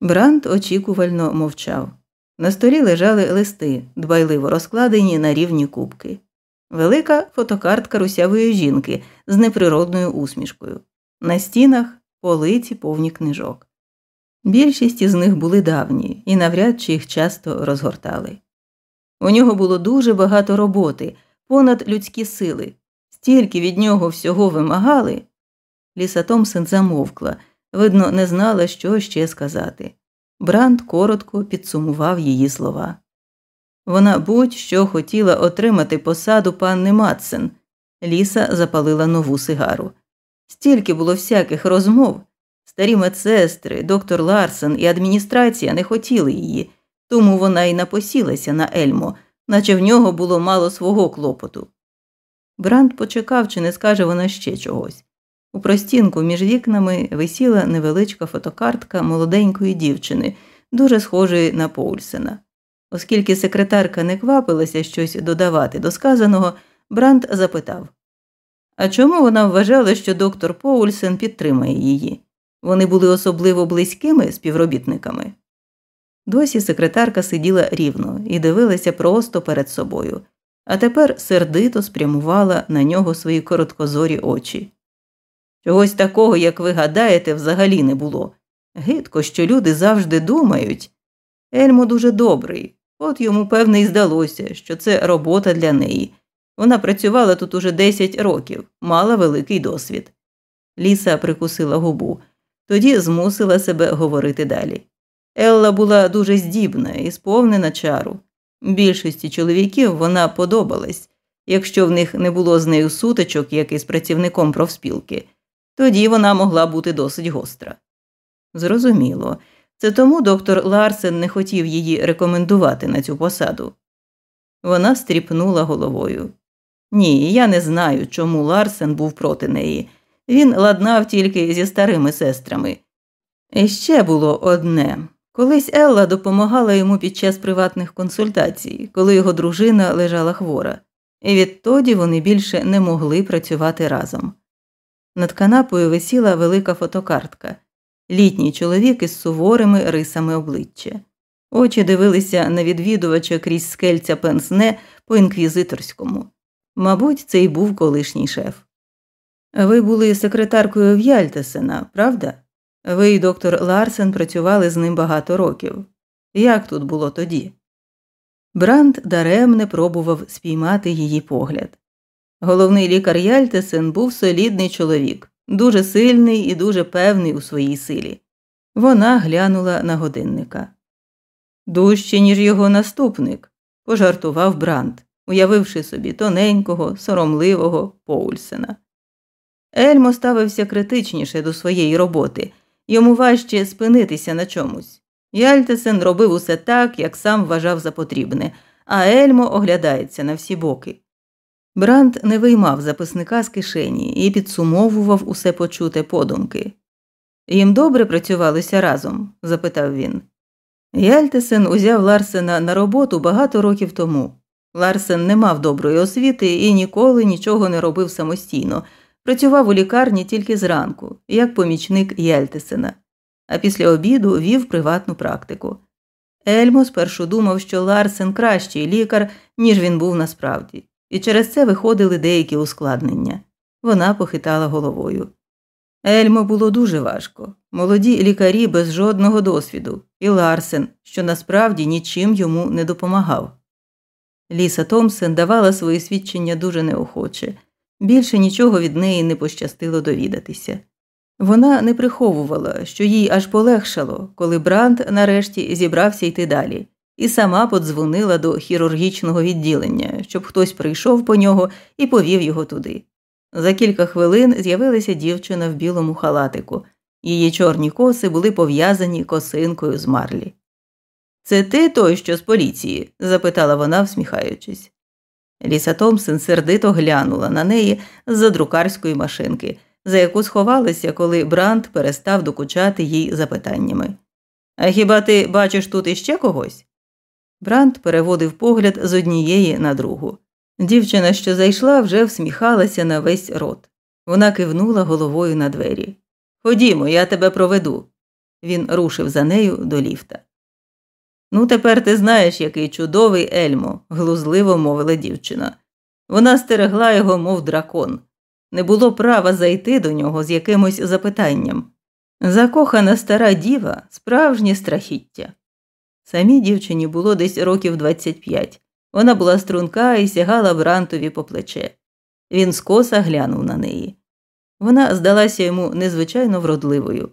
Брант очікувально мовчав. На столі лежали листи, дбайливо розкладені на рівні кубки. Велика фотокартка русявої жінки з неприродною усмішкою. На стінах полиці повні книжок. Більшість із них були давні і навряд чи їх часто розгортали. У нього було дуже багато роботи, понад людські сили, стільки від нього всього вимагали. Ліса Томсен замовкла, видно, не знала, що ще сказати. Бранд коротко підсумував її слова. Вона будь-що хотіла отримати посаду панни Матсен. Ліса запалила нову сигару. Стільки було всяких розмов. Старі медсестри, доктор Ларсен і адміністрація не хотіли її, тому вона й напосілася на Ельмо, наче в нього було мало свого клопоту. Бранд почекав, чи не скаже вона ще чогось. У простінку між вікнами висіла невеличка фотокартка молоденької дівчини, дуже схожої на Поульсена. Оскільки секретарка не квапилася щось додавати до сказаного, Бранд запитав А чому вона вважала, що доктор Поульсен підтримає її? Вони були особливо близькими співробітниками. Досі секретарка сиділа рівно і дивилася просто перед собою, а тепер сердито спрямувала на нього свої короткозорі очі. Чогось такого, як ви гадаєте, взагалі не було. Гидко, що люди завжди думають. Ельмо дуже добрий, от йому, певне, і здалося, що це робота для неї. Вона працювала тут уже 10 років, мала великий досвід. Ліса прикусила губу, тоді змусила себе говорити далі. Елла була дуже здібна і сповнена чару. Більшості чоловіків вона подобалась, якщо в них не було з нею сутичок, як із працівником профспілки, тоді вона могла бути досить гостра. Зрозуміло, це тому доктор Ларсен не хотів її рекомендувати на цю посаду. Вона стріпнула головою. Ні, я не знаю, чому Ларсен був проти неї. Він ладнав тільки зі старими сестрами. І ще було одне колись Елла допомагала йому під час приватних консультацій, коли його дружина лежала хвора, і відтоді вони більше не могли працювати разом. Над канапою висіла велика фотокартка літній чоловік із суворими рисами обличчя. Очі дивилися на відвідувача крізь скельця пенсне по інквізиторському. Мабуть, це й був колишній шеф. Ви були секретаркою В'яльтесена, правда? Ви і доктор Ларсен працювали з ним багато років. Як тут було тоді? Бранд даремне пробував спіймати її погляд. Головний лікар Яльтесен був солідний чоловік, дуже сильний і дуже певний у своїй силі. Вона глянула на годинника. Дужче, ніж його наступник, пожартував Бранд, уявивши собі тоненького, соромливого Поульсена. Ельмо ставився критичніше до своєї роботи, йому важче спинитися на чомусь. Яльтесен робив усе так, як сам вважав за потрібне, а Ельмо оглядається на всі боки. Бранд не виймав записника з кишені і підсумовував усе почуте подумки. Їм добре працювалося разом? запитав він. Яльтесен узяв Ларсена на роботу багато років тому. Ларсен не мав доброї освіти і ніколи нічого не робив самостійно, працював у лікарні тільки зранку, як помічник Яльтесена, а після обіду вів приватну практику. Ельмо спершу думав, що Ларсен кращий лікар, ніж він був насправді і через це виходили деякі ускладнення. Вона похитала головою. Ельмо було дуже важко. Молоді лікарі без жодного досвіду, і Ларсен, що насправді нічим йому не допомагав. Ліса Томсен давала свої свідчення дуже неохоче, більше нічого від неї не пощастило довідатися. Вона не приховувала, що їй аж полегшало, коли Бранд нарешті зібрався йти далі, і сама подзвонила до хірургічного відділення, щоб хтось прийшов по нього і повів його туди. За кілька хвилин з'явилася дівчина в білому халатику, її чорні коси були пов'язані косинкою з марлі. Це ти той, що з поліції? запитала вона, всміхаючись. Ліса Томпсон сердито глянула на неї з за друкарської машинки, за яку сховалася, коли Бранд перестав докучати їй запитаннями. А хіба ти бачиш тут іще когось? Бранд переводив погляд з однієї на другу. Дівчина, що зайшла, вже всміхалася на весь рот. Вона кивнула головою на двері. Ходімо, я тебе проведу. Він рушив за нею до ліфта. Ну, тепер ти знаєш, який чудовий Ельмо, глузливо мовила дівчина. Вона стерегла його, мов дракон. Не було права зайти до нього з якимось запитанням. Закохана стара діва справжнє страхіття. Самій дівчині було десь років 25. Вона була струнка і сягала Брантові по плече. Він скоса глянув на неї. Вона здалася йому незвичайно вродливою.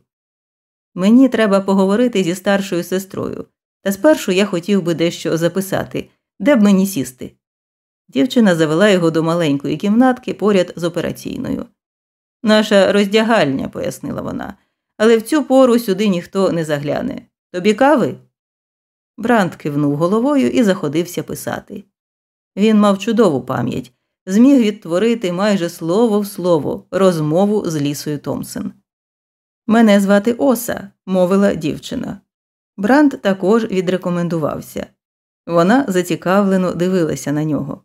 Мені треба поговорити зі старшою сестрою, та спершу я хотів би дещо записати, де б мені сісти. Дівчина завела його до маленької кімнатки поряд з операційною. Наша роздягальня, пояснила вона, але в цю пору сюди ніхто не загляне. Тобі кави? Бранд кивнув головою і заходився писати. Він мав чудову пам'ять, зміг відтворити майже слово в слово розмову з лісою Томпсон. Мене звати Оса, мовила дівчина. Бранд також відрекомендувався. Вона зацікавлено дивилася на нього.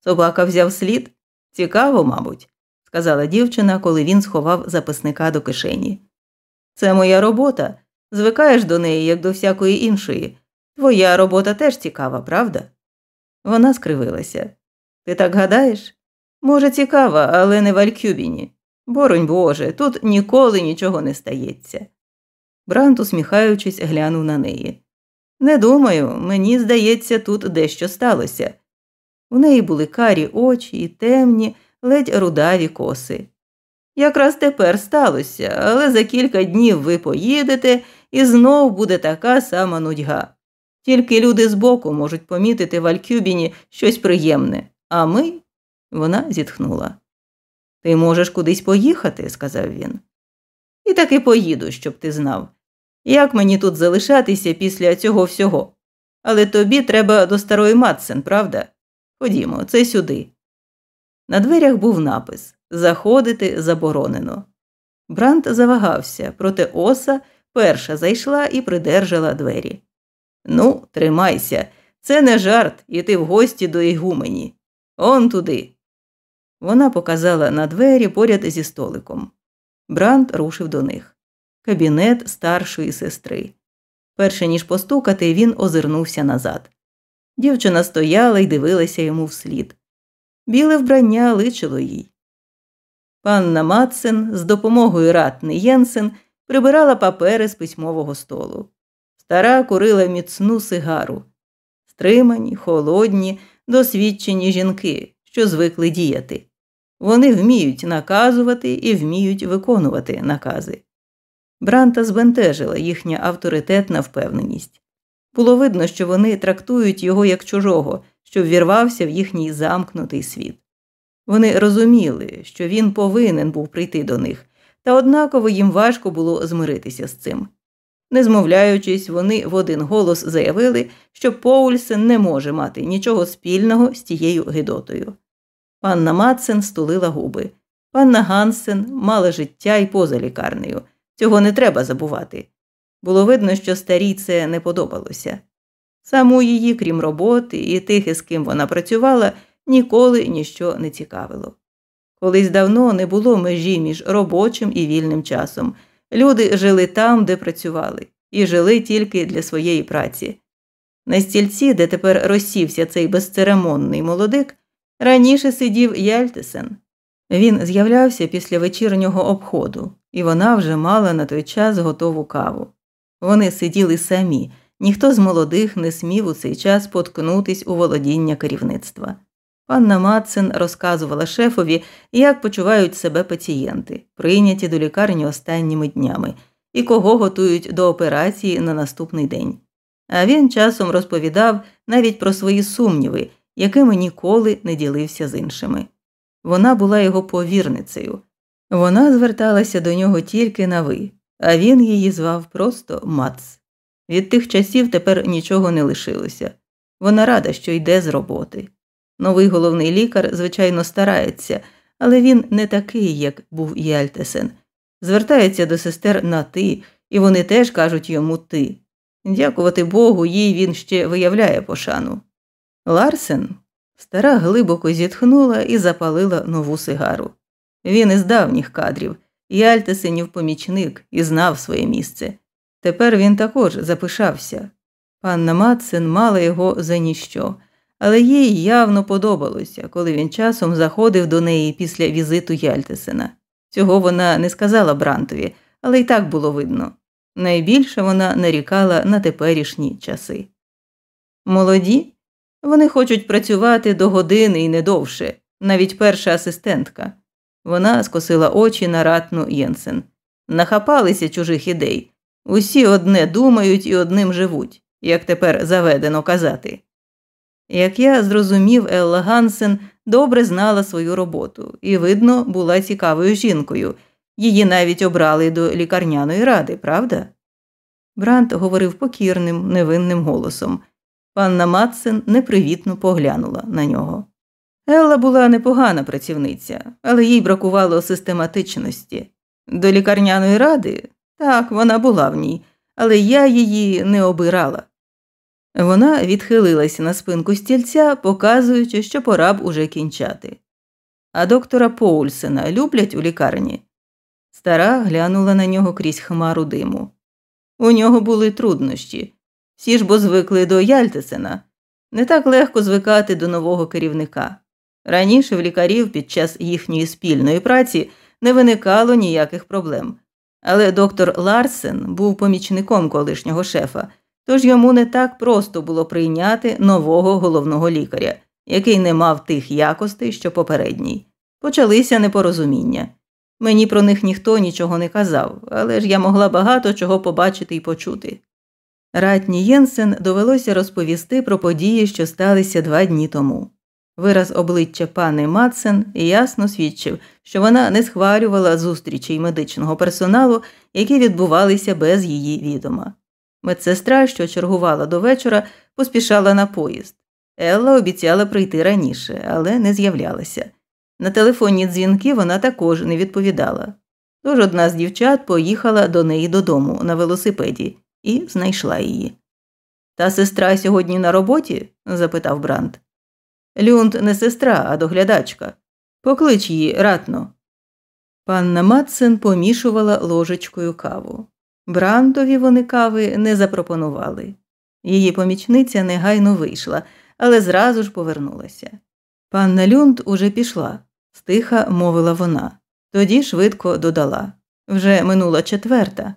Собака взяв слід? Цікаво, мабуть, сказала дівчина, коли він сховав записника до кишені. Це моя робота. Звикаєш до неї, як до всякої іншої. Твоя робота теж цікава, правда? Вона скривилася. Ти так гадаєш? Може, цікава, але не в Алькюбіні. Боронь Боже, тут ніколи нічого не стається. Брант, усміхаючись, глянув на неї. Не думаю, мені здається, тут дещо сталося. У неї були карі очі і темні, ледь рудаві коси. Якраз тепер сталося, але за кілька днів ви поїдете і знов буде така сама нудьга. Тільки люди збоку можуть помітити в Алькюбіні щось приємне, а ми. Вона зітхнула. Ти можеш кудись поїхати, сказав він. І таки поїду, щоб ти знав. Як мені тут залишатися після цього всього? Але тобі треба до старої Матсен, правда? Ходімо, це сюди. На дверях був напис Заходити заборонено. Брант завагався, проте оса перша зайшла і придержала двері. Ну, тримайся, це не жарт іти в гості до Ігумені. Он туди. Вона показала на двері поряд зі столиком. Брант рушив до них. Кабінет старшої сестри. Перше ніж постукати, він озирнувся назад. Дівчина стояла і дивилася йому вслід. Біле вбрання личило їй. Панна Матсен з допомогою ратни Єнсен прибирала папери з письмового столу. Стара курила міцну сигару. Стримані, холодні, досвідчені жінки, що звикли діяти. Вони вміють наказувати і вміють виконувати накази. Бранта збентежила їхня авторитетна впевненість. Було видно, що вони трактують його як чужого, що ввірвався в їхній замкнутий світ. Вони розуміли, що він повинен був прийти до них, та однаково їм важко було змиритися з цим. Не змовляючись, вони в один голос заявили, що Поульсен не може мати нічого спільного з тією гидотою. Панна Матсен стулила губи. Панна Гансен мала життя й поза лікарнею. Цього не треба забувати. Було видно, що старій це не подобалося. Саму її, крім роботи і тих, із ким вона працювала, ніколи ніщо не цікавило. Колись давно не було межі між робочим і вільним часом. Люди жили там, де працювали, і жили тільки для своєї праці. На стільці, де тепер розсівся цей безцеремонний молодик, раніше сидів Яльтесен. Він з'являвся після вечірнього обходу, і вона вже мала на той час готову каву. Вони сиділи самі, ніхто з молодих не смів у цей час поткнутись у володіння керівництва. Панна Матсен розказувала шефові, як почувають себе пацієнти, прийняті до лікарні останніми днями, і кого готують до операції на наступний день. А він часом розповідав навіть про свої сумніви, якими ніколи не ділився з іншими. Вона була його повірницею. Вона зверталася до нього тільки на ви, а він її звав просто Мац. Від тих часів тепер нічого не лишилося. Вона рада, що йде з роботи. Новий головний лікар, звичайно, старається, але він не такий, як був Яльтесен. Звертається до сестер на ти, і вони теж кажуть йому ти. Дякувати Богу, їй він ще виявляє пошану. Ларсен стара глибоко зітхнула і запалила нову сигару. Він із давніх кадрів, Яльтесенів помічник і знав своє місце. Тепер він також запишався. Панна Матсен мала його за ніщо але їй явно подобалося, коли він часом заходив до неї після візиту Яльтесена. Цього вона не сказала Брантові, але й так було видно. Найбільше вона нарікала на теперішні часи. Молоді вони хочуть працювати до години і не довше, навіть перша асистентка. Вона скосила очі на ратну Єнсен. Нахапалися чужих ідей. Усі одне думають і одним живуть, як тепер заведено казати. Як я зрозумів, Елла Гансен добре знала свою роботу і, видно, була цікавою жінкою. Її навіть обрали до лікарняної ради, правда? Брант говорив покірним, невинним голосом. Панна Матсен непривітно поглянула на нього. Елла була непогана працівниця, але їй бракувало систематичності. До лікарняної ради так, вона була в ній, але я її не обирала. Вона відхилилася на спинку стільця, показуючи, що пора б уже кінчати. А доктора Поульсена люблять у лікарні. Стара глянула на нього крізь хмару диму. У нього були труднощі. Всі ж бо звикли до Яльтесена. Не так легко звикати до нового керівника. Раніше в лікарів під час їхньої спільної праці не виникало ніяких проблем. Але доктор Ларсен був помічником колишнього шефа, тож йому не так просто було прийняти нового головного лікаря, який не мав тих якостей, що попередній. Почалися непорозуміння. Мені про них ніхто нічого не казав, але ж я могла багато чого побачити і почути. Ратні Єнсен довелося розповісти про події, що сталися два дні тому. Вираз обличчя пани Матсен ясно свідчив, що вона не схвалювала зустрічей медичного персоналу, які відбувалися без її відома. Медсестра, що чергувала до вечора, поспішала на поїзд. Елла обіцяла прийти раніше, але не з'являлася. На телефонні дзвінки вона також не відповідала. Тож одна з дівчат поїхала до неї додому на велосипеді і знайшла її. Та сестра сьогодні на роботі? запитав Бранд. Люнд не сестра, а доглядачка. Поклич її ратно. Панна Матсен помішувала ложечкою каву. Брандові вони кави не запропонували. Її помічниця негайно вийшла, але зразу ж повернулася. Панна Люнд уже пішла, стиха мовила вона, тоді швидко додала вже минула четверта.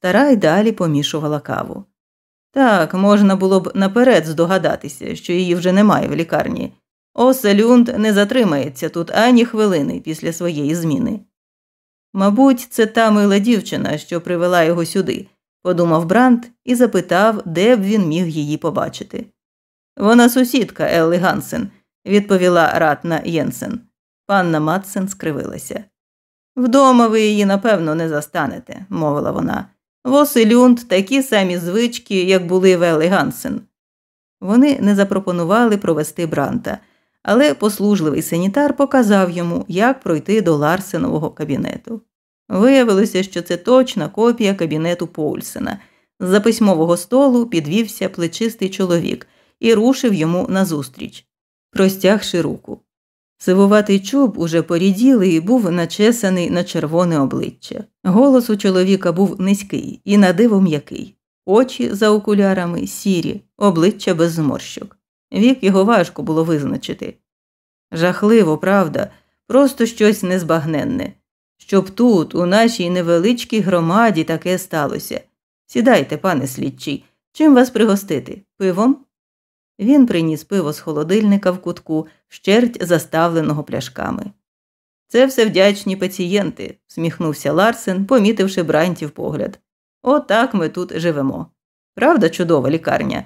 Стара й далі помішувала каву. Так, можна було б наперед здогадатися, що її вже немає в лікарні. Осе Люнд не затримається тут ані хвилини після своєї зміни. Мабуть, це та мила дівчина, що привела його сюди, подумав Бранд і запитав, де б він міг її побачити. Вона сусідка Елли Гансен, відповіла ратна Єнсен. Панна Матсен скривилася. Вдома ви її, напевно, не застанете, мовила вона. Воселюнд такі самі звички, як були в Гансен. Вони не запропонували провести Бранта, але послужливий санітар показав йому, як пройти до Ларсенового кабінету. Виявилося, що це точна копія кабінету Поульсена. З за письмового столу підвівся плечистий чоловік і рушив йому назустріч, простягши руку. Сивуватий чуб, уже поріділий, був начесаний на червоне обличчя. Голос у чоловіка був низький і на диво м'який, очі за окулярами сірі, обличчя без зморщок. Вік його важко було визначити. Жахливо, правда, просто щось незбагненне. Щоб тут, у нашій невеличкій громаді, таке сталося. Сідайте, пане слідчий, чим вас пригостити? Пивом? Він приніс пиво з холодильника в кутку, щерть заставленого пляшками. Це все вдячні пацієнти, сміхнувся Ларсен, помітивши брантів погляд. Отак ми тут живемо. Правда, чудова лікарня?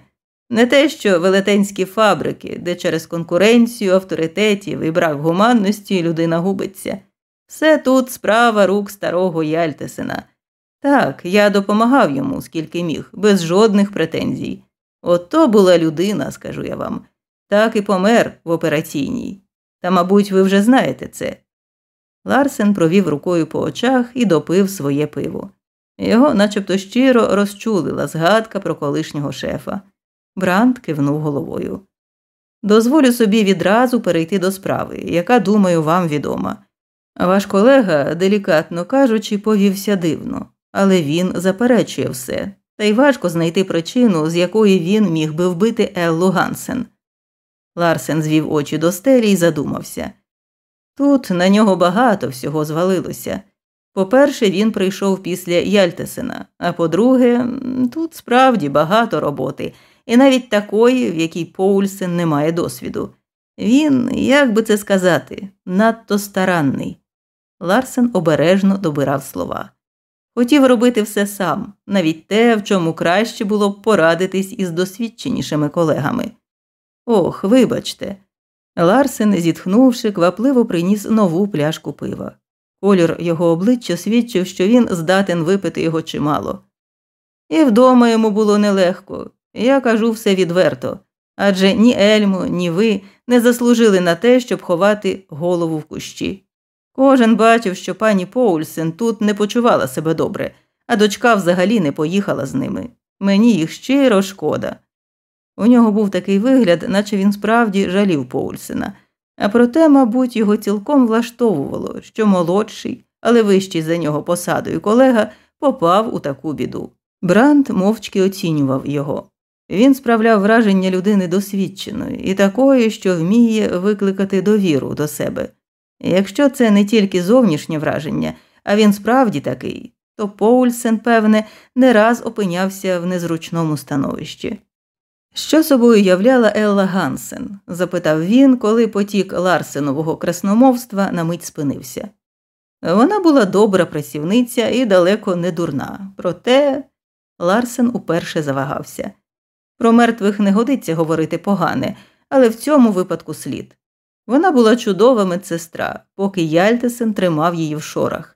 Не те, що велетенські фабрики, де через конкуренцію, авторитетів і брак гуманності людина губиться. Все тут справа рук старого Яльтесена. Так, я допомагав йому, скільки міг, без жодних претензій. Ото була людина, скажу я вам, так і помер в операційній. Та, мабуть, ви вже знаєте це. Ларсен провів рукою по очах і допив своє пиво. Його начебто щиро розчулила згадка про колишнього шефа. Бранд кивнув головою. Дозволю собі відразу перейти до справи, яка, думаю, вам відома. Ваш колега, делікатно кажучи, повівся дивно, але він заперечує все, та й важко знайти причину, з якої він міг би вбити Еллу Гансен. Ларсен звів очі до стелі і задумався. Тут на нього багато всього звалилося. По-перше, він прийшов після Яльтесена, а по-друге, тут справді багато роботи, і навіть такої, в якій Поульсен не має досвіду. Він, як би це сказати, надто старанний. Ларсен обережно добирав слова. Хотів робити все сам, навіть те, в чому краще було б порадитись із досвідченішими колегами. Ох, вибачте. Ларсен, зітхнувши, квапливо приніс нову пляшку пива. Колір його обличчя свідчив, що він здатен випити його чимало. І вдома йому було нелегко. Я кажу все відверто. Адже ні Ельмо, ні ви не заслужили на те, щоб ховати голову в кущі. Кожен бачив, що пані Поульсен тут не почувала себе добре, а дочка взагалі не поїхала з ними. Мені їх щиро шкода. У нього був такий вигляд, наче він справді жалів Поульсена, а проте, мабуть, його цілком влаштовувало, що молодший, але вищий за нього посадою колега попав у таку біду. Бранд мовчки оцінював його. Він справляв враження людини досвідченої і такої, що вміє викликати довіру до себе. Якщо це не тільки зовнішнє враження, а він справді такий, то Поульсен, певне, не раз опинявся в незручному становищі. Що собою являла Елла Гансен? запитав він, коли потік Ларсенового красномовства на мить спинився. Вона була добра працівниця і далеко не дурна, проте Ларсен уперше завагався. Про мертвих не годиться говорити погане, але в цьому випадку слід. Вона була чудова медсестра, поки Яльтесен тримав її в шорах,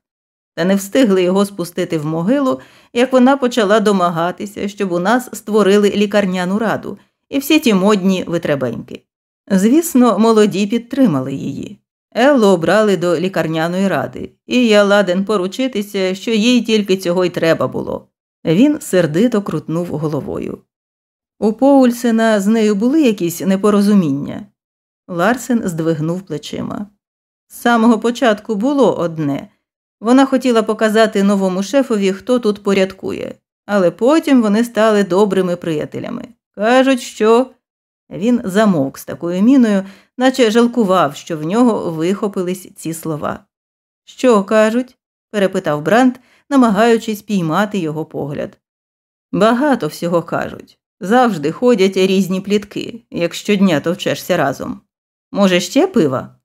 та не встигли його спустити в могилу, як вона почала домагатися, щоб у нас створили лікарняну раду і всі ті модні витребеньки. Звісно, молоді підтримали її. Еллу обрали до лікарняної ради, і я ладен поручитися, що їй тільки цього й треба було. Він сердито крутнув головою. У Поульсена з нею були якісь непорозуміння. Ларсен здвигнув плечима. З самого початку було одне вона хотіла показати новому шефові, хто тут порядкує, але потім вони стали добрими приятелями. Кажуть, що. Він замовк з такою міною, наче жалкував, що в нього вихопились ці слова. Що кажуть? перепитав Брант, намагаючись піймати його погляд. Багато всього кажуть. Завжди ходять різні плітки, як щодня товчешся разом. Може, ще пива?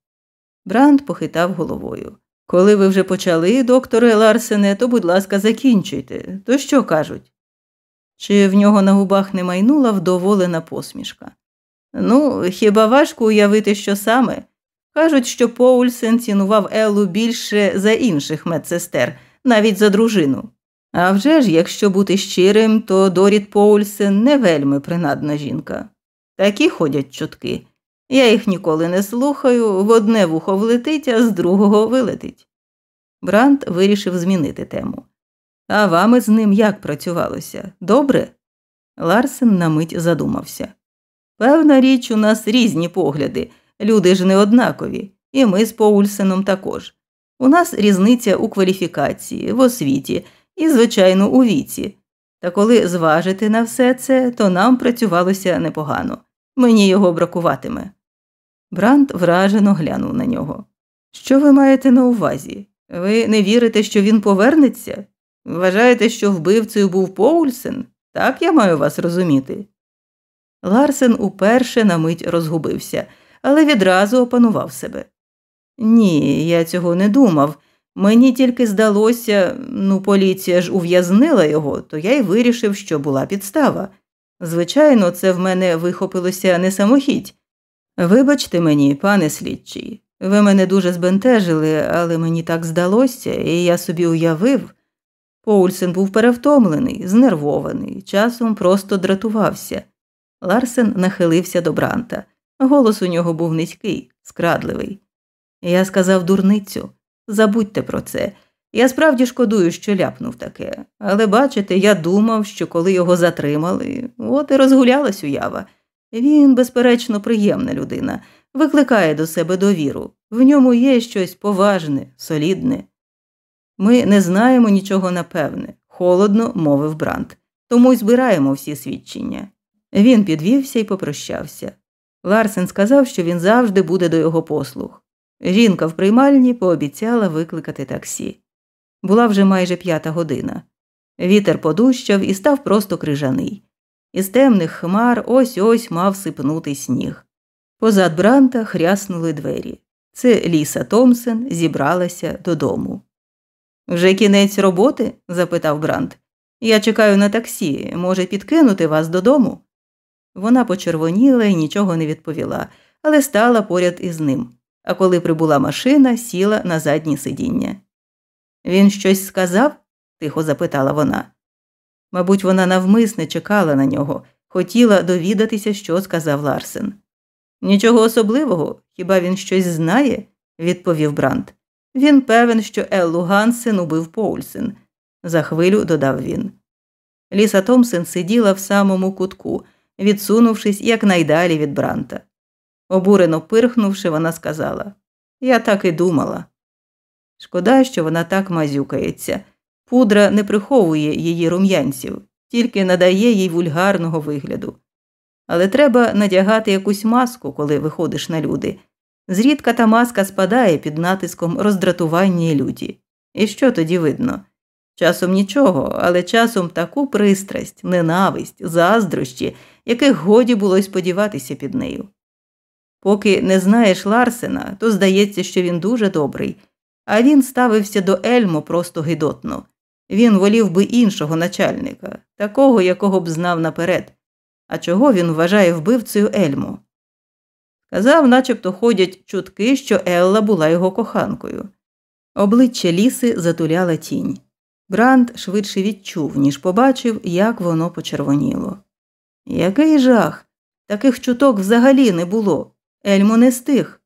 Бранд похитав головою. Коли ви вже почали, докторе Ларсене, то, будь ласка, закінчуйте. То що кажуть? Чи в нього на губах не майнула вдоволена посмішка? Ну, хіба важко уявити, що саме? Кажуть, що Поульсен цінував Еллу більше за інших медсестер, навіть за дружину. А вже ж, якщо бути щирим, то Доріт Поульсен не вельми принадна жінка. Такі ходять чутки. Я їх ніколи не слухаю, в одне вухо влетить, а з другого вилетить. Брант вирішив змінити тему. А вами з ним як працювалося? Добре? Ларсен на мить задумався. Певна річ, у нас різні погляди, люди ж не однакові, і ми з Поульсеном також. У нас різниця у кваліфікації, в освіті і, звичайно, у віці. Та коли зважити на все це, то нам працювалося непогано. Мені його бракуватиме. Бранд вражено глянув на нього. Що ви маєте на увазі? Ви не вірите, що він повернеться? Вважаєте, що вбивцею був Поульсен? Так я маю вас розуміти. Ларсен уперше на мить розгубився, але відразу опанував себе. Ні, я цього не думав. Мені тільки здалося, ну, поліція ж ув'язнила його, то я й вирішив, що була підстава. Звичайно, це в мене вихопилося не самохідь. Вибачте мені, пане слідчий, ви мене дуже збентежили, але мені так здалося, і я собі уявив. Поульсен був перевтомлений, знервований, часом просто дратувався. Ларсен нахилився до Бранта. Голос у нього був низький, скрадливий. Я сказав дурницю. Забудьте про це. Я справді шкодую, що ляпнув таке, але бачите, я думав, що коли його затримали, от і розгулялась уява. Він, безперечно, приємна людина, викликає до себе довіру. В ньому є щось поважне, солідне. Ми не знаємо нічого напевне, холодно мовив Брант, тому й збираємо всі свідчення. Він підвівся і попрощався. Ларсен сказав, що він завжди буде до його послуг. Жінка в приймальні пообіцяла викликати таксі. Була вже майже п'ята година. Вітер подущав і став просто крижаний. Із темних хмар ось ось мав сипнути сніг. Позад Бранта хряснули двері. Це Ліса Томсен зібралася додому. Вже кінець роботи? запитав Брант. Я чекаю на таксі. Може, підкинути вас додому? Вона почервоніла і нічого не відповіла, але стала поряд із ним. А коли прибула машина, сіла на заднє сидіння. Він щось сказав? тихо запитала вона. Мабуть, вона навмисне чекала на нього, хотіла довідатися, що сказав Ларсен. Нічого особливого, хіба він щось знає? відповів Брант. Він певен, що Еллу Гансен убив Поульсен, за хвилю додав він. Ліса Томсен сиділа в самому кутку, відсунувшись якнайдалі від Бранта. Обурено пирхнувши, вона сказала Я так і думала. Шкода, що вона так мазюкається. Пудра не приховує її рум'янців, тільки надає їй вульгарного вигляду. Але треба надягати якусь маску, коли виходиш на люди. Зрідка та маска спадає під натиском роздратування і люті. І що тоді видно? Часом нічого, але часом таку пристрасть, ненависть, заздрощі, яких годі було й сподіватися під нею. Поки не знаєш Ларсена, то здається, що він дуже добрий, а він ставився до Ельмо просто гидотно. Він волів би іншого начальника, такого, якого б знав наперед. А чого він вважає вбивцею Ельмо? Казав, начебто ходять чутки, що Елла була його коханкою. Обличчя ліси затуляла тінь. Бранд швидше відчув, ніж побачив, як воно почервоніло. Який жах! Таких чуток взагалі не було. Ельмо не стих.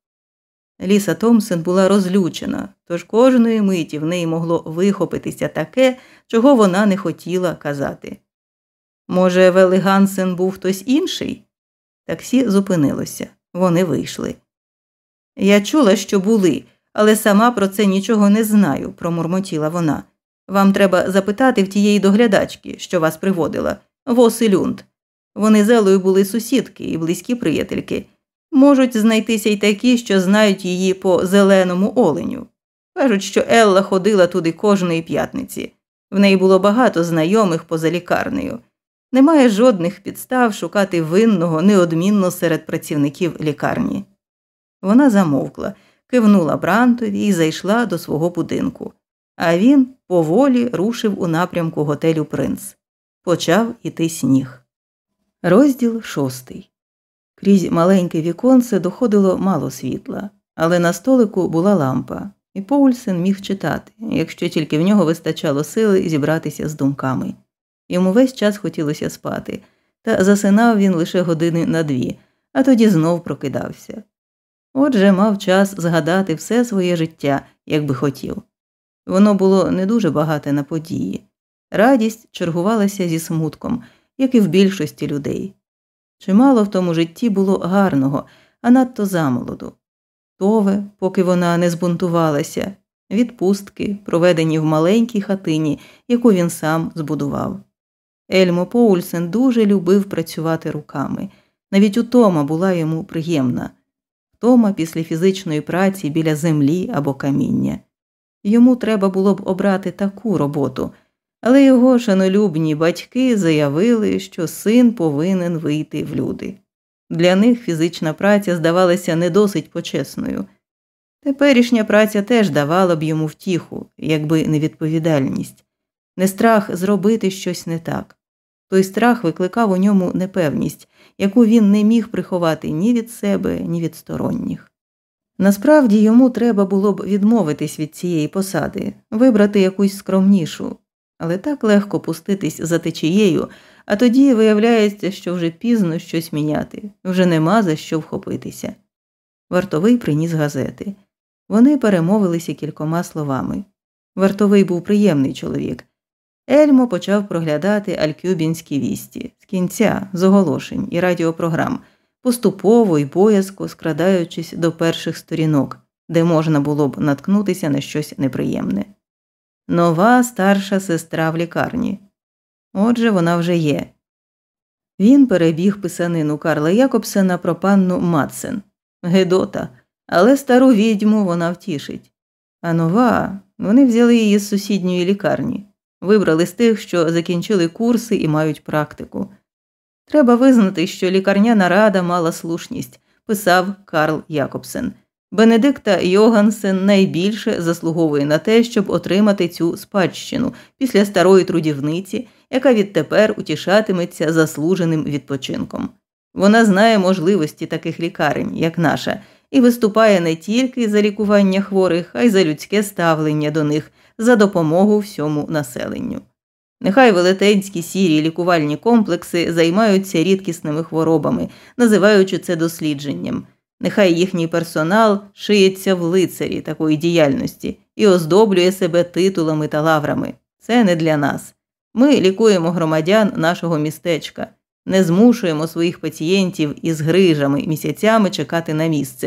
Ліса Томсен була розлючена, тож кожної миті в неї могло вихопитися таке, чого вона не хотіла казати. Може, Вели Гансен був хтось інший? Таксі зупинилося. Вони вийшли. Я чула, що були, але сама про це нічого не знаю, промурмотіла вона. Вам треба запитати в тієї доглядачки, що вас приводила, Воси Люнд. Вони з Елою були сусідки і близькі приятельки. Можуть знайтися й такі, що знають її по зеленому оленю. Кажуть, що Елла ходила туди кожної п'ятниці. В неї було багато знайомих поза лікарнею. Немає жодних підстав шукати винного неодмінно серед працівників лікарні. Вона замовкла, кивнула Брантові і зайшла до свого будинку, а він поволі рушив у напрямку готелю Принц. Почав іти сніг. Розділ шостий. Крізь маленьке віконце доходило мало світла, але на столику була лампа, і Поульсен міг читати, якщо тільки в нього вистачало сили зібратися з думками. Йому весь час хотілося спати, та засинав він лише години на дві, а тоді знов прокидався. Отже, мав час згадати все своє життя, як би хотів. Воно було не дуже багате на події. Радість чергувалася зі смутком, як і в більшості людей. Чимало в тому житті було гарного, а надто замолоду. Тове, поки вона не збунтувалася, відпустки, проведені в маленькій хатині, яку він сам збудував. Ельмо Поульсен дуже любив працювати руками. Навіть утома була йому приємна втома після фізичної праці біля землі або каміння. Йому треба було б обрати таку роботу, але його шанолюбні батьки заявили, що син повинен вийти в люди. Для них фізична праця здавалася не досить почесною. Теперішня праця теж давала б йому втіху, якби не відповідальність, не страх зробити щось не так. Той страх викликав у ньому непевність, яку він не міг приховати ні від себе, ні від сторонніх. Насправді йому треба було б відмовитись від цієї посади, вибрати якусь скромнішу, але так легко пуститись за течією, а тоді виявляється, що вже пізно щось міняти, вже нема за що вхопитися. Вартовий приніс газети. Вони перемовилися кількома словами. Вартовий був приємний чоловік. Ельмо почав проглядати алькюбінські вісті з кінця, з оголошень і радіопрограм, поступово й боязко скрадаючись до перших сторінок, де можна було б наткнутися на щось неприємне. Нова старша сестра в лікарні. Отже, вона вже є. Він перебіг писанину Карла Якобсена про панну Матсен. Гидота, але стару відьму вона втішить. А нова вони взяли її з сусідньої лікарні. Вибрали з тих, що закінчили курси і мають практику. Треба визнати, що лікарняна рада мала слушність, писав Карл Якобсен. Бенедикта Йогансен найбільше заслуговує на те, щоб отримати цю спадщину після старої трудівниці, яка відтепер утішатиметься заслуженим відпочинком. Вона знає можливості таких лікарень, як наша, і виступає не тільки за лікування хворих, а й за людське ставлення до них, за допомогу всьому населенню. Нехай велетенські сірі лікувальні комплекси займаються рідкісними хворобами, називаючи це дослідженням. Нехай їхній персонал шиється в лицарі такої діяльності і оздоблює себе титулами та лаврами. Це не для нас. Ми лікуємо громадян нашого містечка, не змушуємо своїх пацієнтів із грижами місяцями чекати на місце,